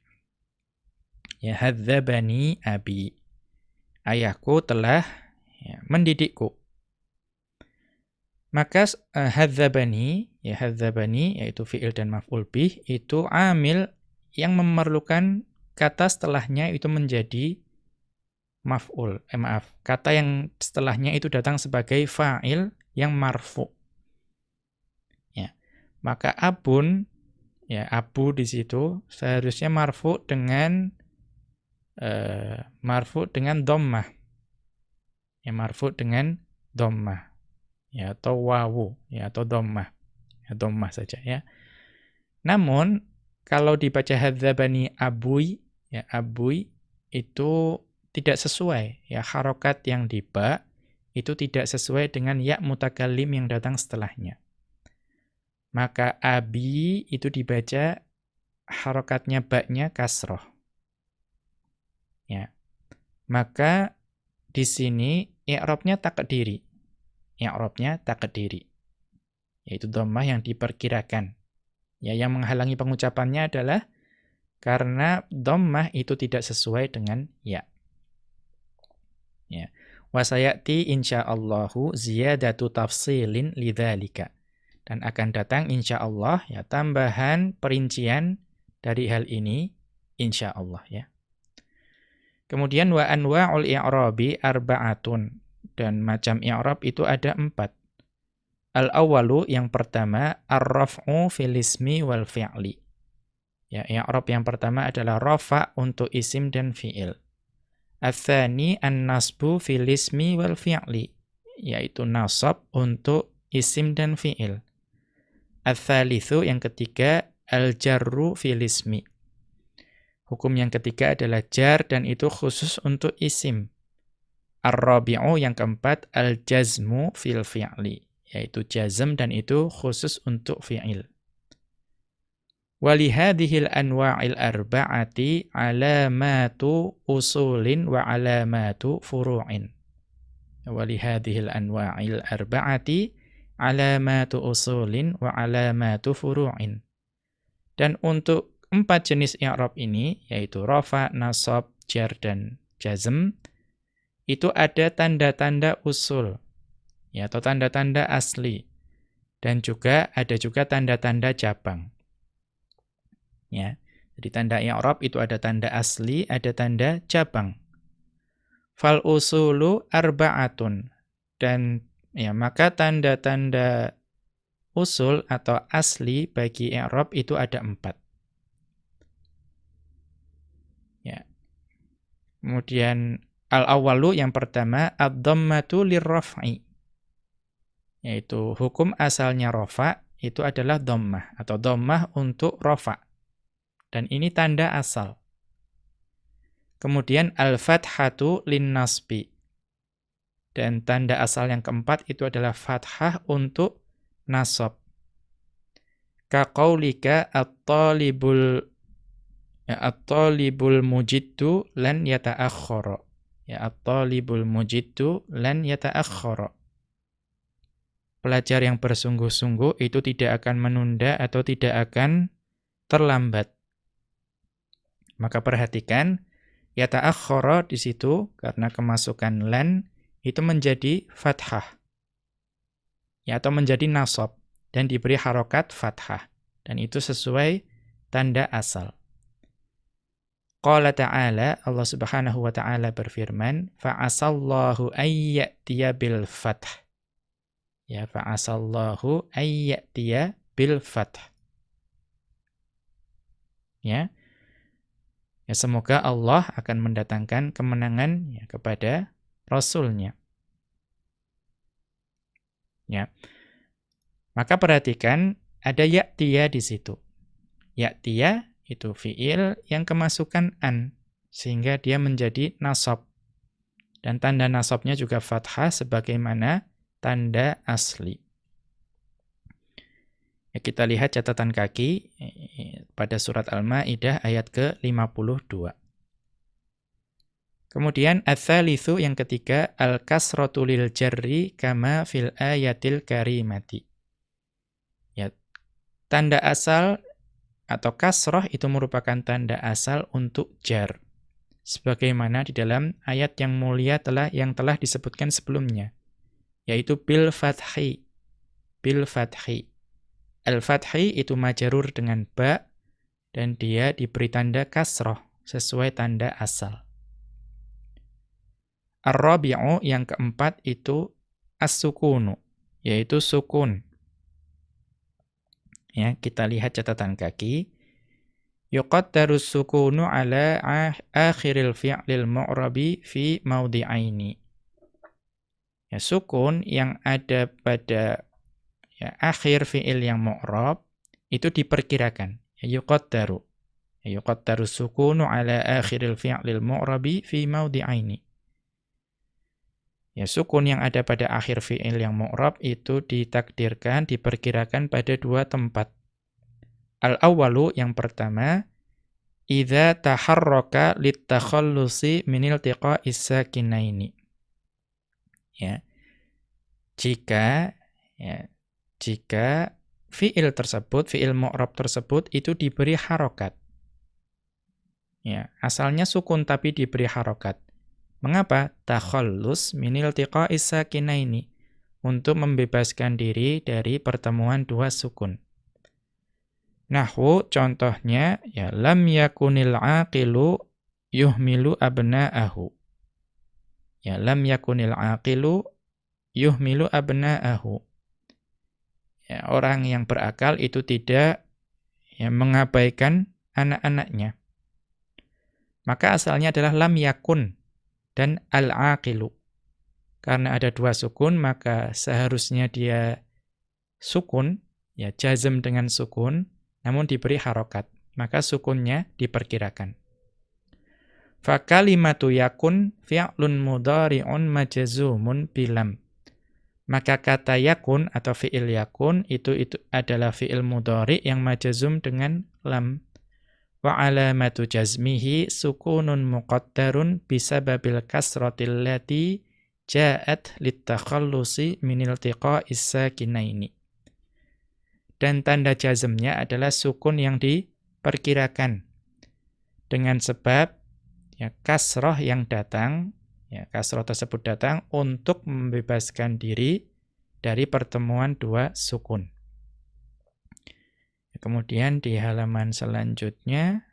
Ya hadzabani abi. Ayahku telah ya, mendidikku. Maka uh, hadzabani ya hadzabani yaitu fiil dan maf'ul bih itu amil yang memerlukan kata setelahnya itu menjadi maf'ul. Eh maaf, kata yang setelahnya itu datang sebagai fa'il yang marfu. Ya. Maka abun ya abu di situ seharusnya marfu dengan uh, marfu dengan dhammah. Ya marfu dengan dhammah. Ya atau wawu ya atau dhammah. Ya dhammah saja ya. Namun kalau dibaca hadzabani abui ya abui itu tidak sesuai ya harokat yang di ba itu tidak sesuai dengan ya mutakallim yang datang setelahnya. Maka abi itu dibaca harokatnya baknya kasroh. Ya. Maka di sini i'rabnya takdiri. I'rabnya takdiri. Yaitu dhammah yang diperkirakan. Ya, yang menghalangi pengucapannya adalah karena dhammah itu tidak sesuai dengan ya. Ya. Wasayati insyaallahu ziyadatu tafsilin lidzalika. Dan akan datang insyaallah ya tambahan perincian dari hal ini insyaallah ya. Kemudian wa anwa'ul i'rabi arba'atun dan macam i'rab itu ada empat. Al-awwalu yang pertama ar-raf'u fil ismi wal fi'li. Ya, i'rab yang pertama adalah rafa untuk isim dan fi'il. Athani an-nasbu fil ismi wal fi'li, yaitu nasab untuk isim dan fi'il. Athalithu yang ketiga al-jarru fil ismi. Hukum yang ketiga adalah jar dan itu khusus untuk isim. Ar-rabi'u yang keempat al-jazmu fil fi'li, yaitu jazm dan itu khusus untuk fi'il. Walihadihil anwa'il arba'ati alamatu usulin wa alamatu furu'in. Walihadihil anwa'il arba'ati alamatu usulin wa alamatu furu'in. Dan untuk empat jenis i'rab ini, yaitu rofa, nasab, jar, dan jazm, itu ada tanda-tanda usul, ya, atau tanda-tanda asli. Dan juga ada juga tanda-tanda cabang. Ya. Jadi tanda i'rab itu ada tanda asli, ada tanda cabang. Fal usulu arba'atun. Dan ya maka tanda-tanda usul atau asli bagi i'rab itu ada empat. Ya. Kemudian al-awwalu yang pertama ad-dhammatu lirraf'i. Yaitu hukum asalnya rafa itu adalah dhammah atau dhammah untuk rafa. Dan ini tanda asal. Kemudian al-fathatu lin-nasbi. Dan tanda asal yang keempat itu adalah fathah untuk nasab. Kaqaulika at-talibul ya, at-talibul mujiddu lan yata'akhkhara. Ya at-talibul mujiddu lan yata'akhkhara. Pelajar yang bersungguh-sungguh itu tidak akan menunda atau tidak akan terlambat. Maka perhatikan ya ta'akhkhara di situ karena kemasukan lan itu menjadi fathah. Ya atau menjadi nasab dan diberi harokat fathah dan itu sesuai tanda asal. Qala ta'ala Allah Subhanahu wa taala berfirman fa'asallahu ayyatiya bil fath. Ya fa'asallahu ayyatiya bil fath. Ya. Ya, semoga Allah akan mendatangkan kemenangan ya, kepada Rasulnya. Ya. Maka perhatikan ada ya'tiya di situ. Ya'tiya itu fiil yang kemasukan an sehingga dia menjadi nasab. Dan tanda nasabnya juga fathah sebagaimana tanda asli. Ya, kita lihat catatan kaki pada surat Al-Maidah ayat ke-52. Kemudian ats-tsalitsu yang ketiga al-kasratu lil jarri kama fil ayatil karimati. Ya. Tanda asal atau kasroh itu merupakan tanda asal untuk jar. Sebagaimana di dalam ayat yang mulia telah yang telah disebutkan sebelumnya, yaitu bil fathi. Bil fathi. Al-fathi itu majarur dengan ba dan dia diberi tanda kasroh sesuai tanda asal. Ar-rabi'u yang keempat itu as-sukunu, yaitu sukun. Ya, kita lihat catatan kaki. Yuqaddaru sukunu ala akhiril fi'lil mu'rabi fi mawdi'aini. Ya, sukun yang ada pada ya, akhir fi'il yang mu'rab itu diperkirakan. Ya, yuqaddaru. Ya, yuqaddaru sukunu ala akhiril fi'lil mu'rabi fi mawdi'aini. Ya, sukun yang ada pada akhir fi'il yang mu'rab itu ditakdirkan, diperkirakan pada dua tempat. Al-awwalu yang pertama, idza taharraka litakhallusi min iltiqa'is sakinaini. Ya. Jika ya, jika fi'il tersebut, fi'il mu'rab tersebut itu diberi harokat. Ya, asalnya sukun tapi diberi harokat. Mengapa? Takhallus minil tiqa'is sakinaini. Untuk membebaskan diri dari pertemuan dua sukun. Nahwu contohnya ya lam yakunil aqilu yuhmilu abna'ahu. Ya lam yakunil aqilu yuhmilu abna'ahu. Ya orang yang berakal itu tidak ya mengabaikan anak-anaknya. Maka asalnya adalah lam yakun dan al-aqilu. Karena ada dua sukun, maka seharusnya dia sukun, ya jazm dengan sukun, namun diberi harokat. Maka sukunnya diperkirakan. Fakalimatu yakun fi'lun mudhari'un majazumun bilam. Maka kata yakun atau fi'il yakun itu itu adalah fi'il mudhari yang majazum dengan lam wa alamatu jazmihi sukunun muqaddarun bisababil kasratil lati ja'at litakhallusi min iltiqa'is sakinaini. Dan tanda jazmnya adalah sukun yang diperkirakan dengan sebab ya kasroh yang datang ya kasroh tersebut datang untuk membebaskan diri dari pertemuan dua sukun. Kemudian di halaman selanjutnya,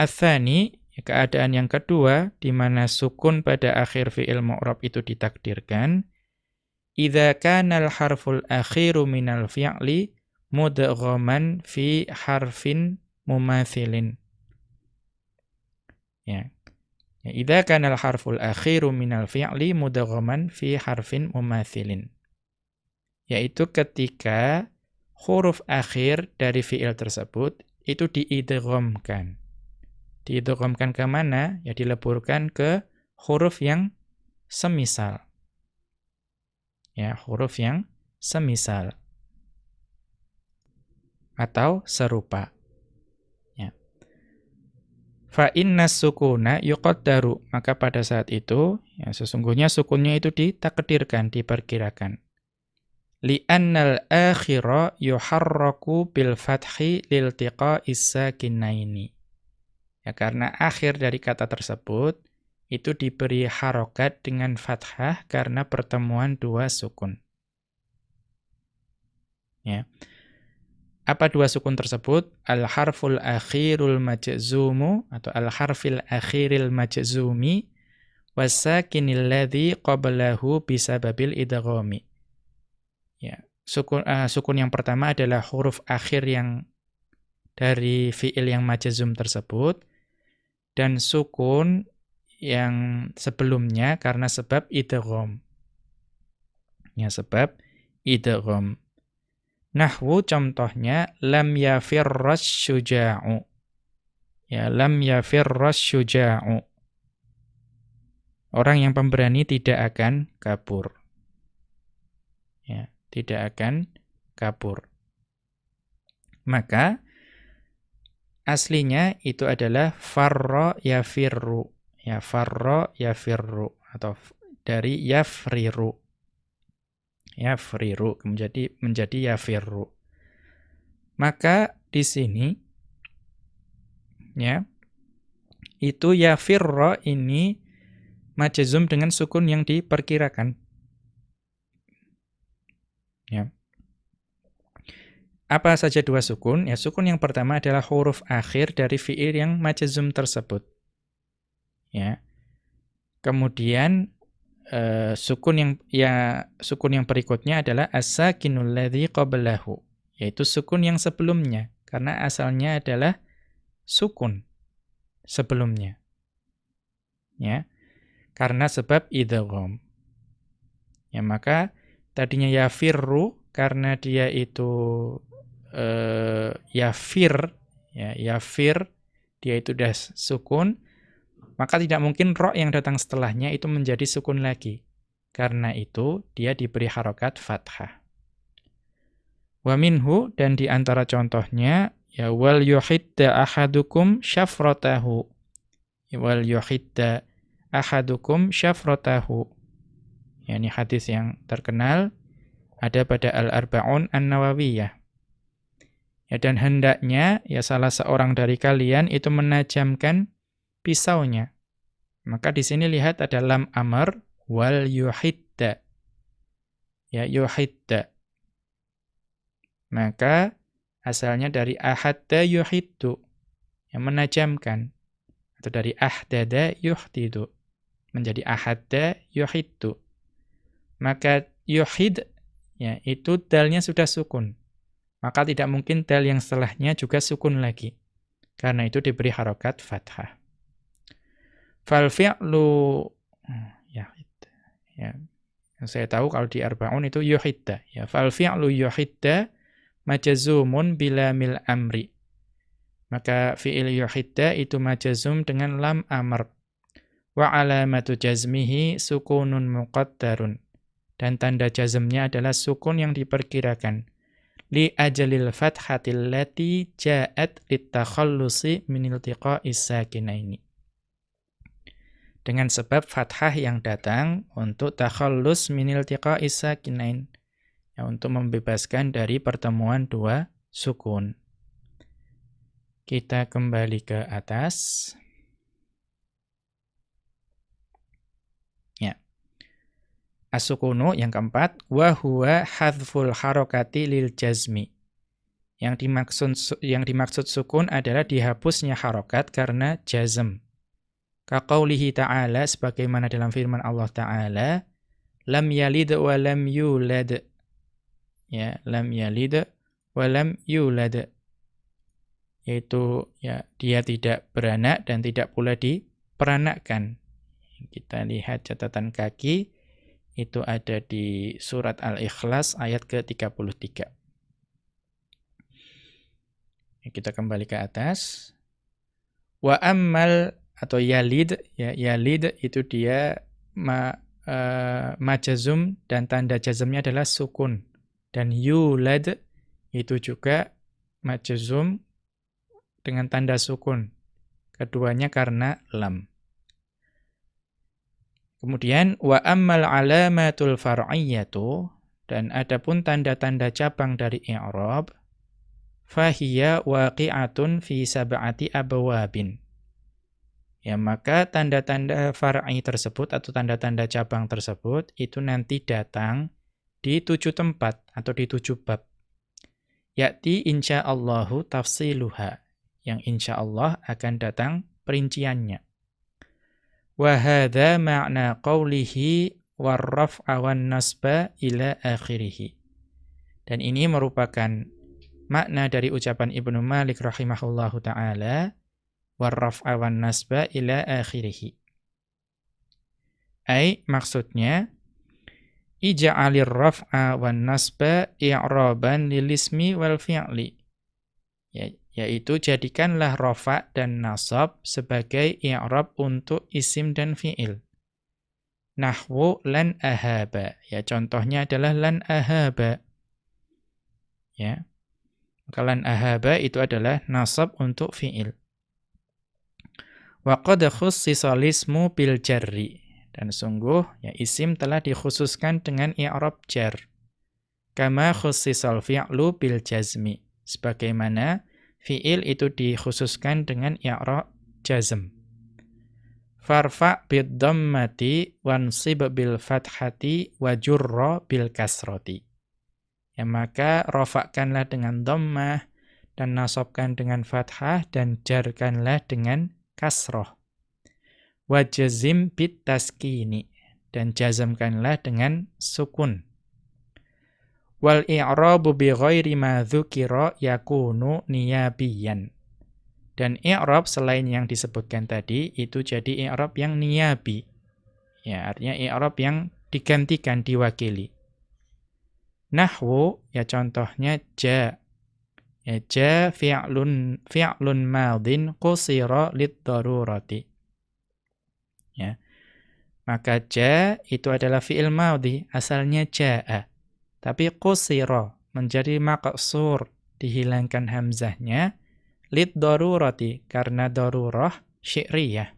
Athani, keadaan yang kedua, di mana sukun pada akhir fi'il mu'rab itu ditakdirkan, Idza kana al-harful akhiru minal fi'li mudghaman fi harfin mumathilin. Ya. Ya, idza kana al-harful akhiru minal fi'li mudghaman fi harfin mumathilin. Yaitu ketika huruf akhir dari fi'il tersebut itu diidghamkan. Diidghamkan ke mana? Ya dileburkan ke huruf yang semisal. Ya, huruf yang semisal. Atau serupa. Ya. Fa inna sukuna yuqaddaru. Maka pada saat itu, ya sesungguhnya sukunnya itu ditakdirkan, diperkirakan li'annal akhira yuharraku bil fathi liltiqa'is sakinaini. Ya karena akhir dari kata tersebut itu diberi harokat dengan fathah karena pertemuan dua sukun. Ya. Apa dua sukun tersebut? Al-harful akhirul majzumu atau al-harfil akhiril majzumi wasakinil ladzi qablahu bisababil idghami. Ya, sukun uh, sukun yang pertama adalah huruf akhir yang dari fiil yang majazum tersebut dan sukun yang sebelumnya karena sebab idgham. Ya, sebab idgham. Nahwu contohnya lam yafirras syuja'u. Ya, lam yafirras syuja'u. Orang yang pemberani tidak akan kabur. Ya tidak akan kabur. Maka aslinya itu adalah farra yafirru. ya farra yafirru atau dari yafriru. Yafriru menjadi menjadi yafirru. Maka di sini ya itu yafirra ini majazum dengan sukun yang diperkirakan. Ya. Apa saja dua sukun? Ya, sukun yang pertama adalah huruf akhir dari fi'il yang majazum tersebut. Ya. Kemudian uh, sukun yang ya sukun yang berikutnya adalah as-sakinul ladzi qablahu, yaitu sukun yang sebelumnya karena asalnya adalah sukun sebelumnya. Ya. Karena sebab idgham. Ya maka tadinya yafirru karena dia itu uh, yafir ya yafir dia itu dah sukun maka tidak mungkin ro yang datang setelahnya itu menjadi sukun lagi. Karena itu dia diberi harokat fathah. Wa minhu dan di antara contohnya ya wal yuhidda ahadukum syafratahu. Wal yuhidda ahadukum syafratahu. Ya, ini hadis yang terkenal ada pada Al-Arba'un An-Nawawiyah. Ya, dan hendaknya ya salah seorang dari kalian itu menajamkan pisaunya. Maka di sini lihat ada lam amr wal yuhidda. Ya, yuhidda. Maka asalnya dari ahadda yuhiddu. Yang menajamkan. Atau dari ahdada yuhdidu. Menjadi ahadda yuhiddu. Maka yuhid, ya, itu dalnya sudah sukun. Maka tidak mungkin dal yang setelahnya juga sukun lagi. Karena itu diberi harokat fathah. Fal fi'lu ya ya yang saya tahu kalau di arbaun itu yuhidda ya fal fi'lu yuhidda majazumun bila mil amri maka fi'il yuhidda itu majazum dengan lam amr wa alamatu jazmihi sukunun muqaddarun dan tanda jazmnya adalah sukun yang diperkirakan li ajalil fathatil lati ja'at litakhallusi min iltiqa'is sakinaini dengan sebab fathah yang datang untuk takhallus minil tiqa'is sakinain ya untuk membebaskan dari pertemuan dua sukun. Kita kembali ke atas. Ya. Asukunu yang keempat wa huwa hadful harokati lil jazmi. Yang dimaksud yang dimaksud sukun adalah dihapusnya harokat karena jazm. Kaqaulihi ta'ala sebagaimana dalam firman Allah taala lam yalid wa lam yulad. Ya, lam yalid wa lam yulad. Yaitu ya dia tidak beranak dan tidak pula diperanakkan. Kita lihat catatan kaki itu ada di surat Al-Ikhlas ayat ke-33. Kita kembali ke atas. Wa ammal atau yalid ya yalid itu dia ma, uh, majazum dan tanda jazmnya adalah sukun dan yulad itu juga majazum dengan tanda sukun keduanya karena lam kemudian wa ammal alamatul far'iyyatu dan adapun tanda-tanda cabang dari i'rab fahiya waqi'atun fi sab'ati abwabin Ya, maka tanda-tanda far'i tersebut atau tanda-tanda cabang tersebut itu nanti datang di tujuh tempat atau di tujuh bab. Yakti insyaallahu tafsiluha. Yang insyaallah akan datang perinciannya. Wa hadha ma'na qawlihi warraf'a wan nasba ila akhirih. Dan ini merupakan makna dari ucapan Ibnu Malik rahimahullahu taala warraf'a wan nasba ila akhirih. Ai maksudnya ija'alir raf'a wan nasba i'raban lil ismi wal fi'li. Ya, yaitu jadikanlah rafa dan nasab sebagai i'rab untuk isim dan fi'il. Nahwu lan ahaba. Ya, contohnya adalah lan ahaba. Ya. Maka lan ahaba itu adalah nasab untuk fi'il. Wa qad khussisa bil jarri. Dan sungguh ya isim telah dikhususkan dengan i'rab jar. Kama khussisal fi'lu bil jazmi. Sebagaimana fi'il itu dikhususkan dengan i'rab jazm. Farfa bid dhammati wansib bil fathati wajurra bil kasroti. Ya maka rofakkanlah dengan dhammah dan nasabkan dengan fathah dan jarkanlah dengan kasroh. Wajazim bit taskini dan jazamkanlah dengan sukun. Wal i'rabu bi ghairi ma dzukira yakunu niyabiyan. Dan i'rab selain yang disebutkan tadi itu jadi i'rab yang niyabi. Ya, artinya i'rab yang digantikan diwakili. Nahwu ya contohnya ja. Ya ja fi'lun fi'lun madin qusira lid-darurati. Ya. Maka ja itu adalah fi'il madhi, asalnya jaa. Tapi qusira menjadi maqsur, dihilangkan hamzahnya lid-darurati karena darurah syi'riyah.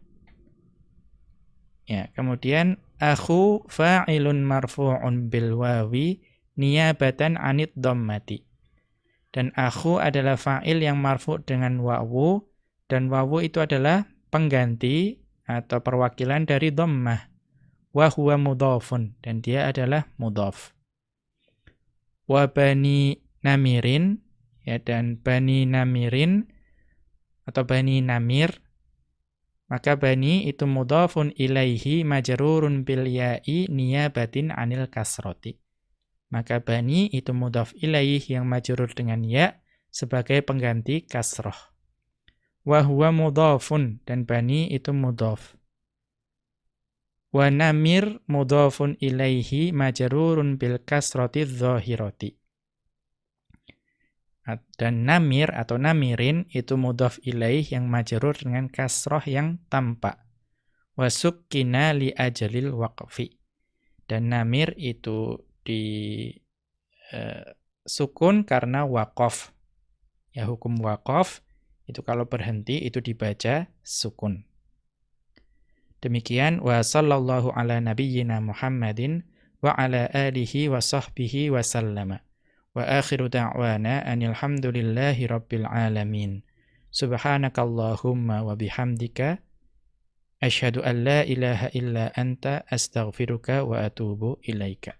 Ya, kemudian akhu fa'ilun marfu'un bil wawi niyabatan anit dhammati. Dan akhu adalah fa'il yang marfu' dengan wawu, dan wawu itu adalah pengganti atau perwakilan dari dhammah. Wa huwa mudhafun, dan dia adalah mudhaf. Wa bani namirin, ya dan bani namirin, atau bani namir, maka bani itu mudhafun ilaihi majrurun bil ya'i niyabatin anil kasroti. Maka bani itu mudhaf ilaih yang majrur dengan ya sebagai pengganti kasroh. Wa huwa mudhafun dan bani itu mudhaf. Wa namir mudhafun ilaihi majrurun bil kasrati dhahirati. Dan namir atau namirin itu mudhaf ilaih yang majrur dengan kasroh yang tampak. Wa sukkina li ajalil waqfi. Dan namir itu di eh, sukun karena wakof. Ya hukum wakof itu kalau berhenti itu dibaca sukun. Demikian wa sallallahu ala nabiyyina Muhammadin wa ala alihi wa sahbihi wa sallama. Wa akhiru da'wana rabbil alamin. Subhanakallahumma wa bihamdika Ashhadu an la ilaha illa anta astaghfiruka wa atubu ilaika.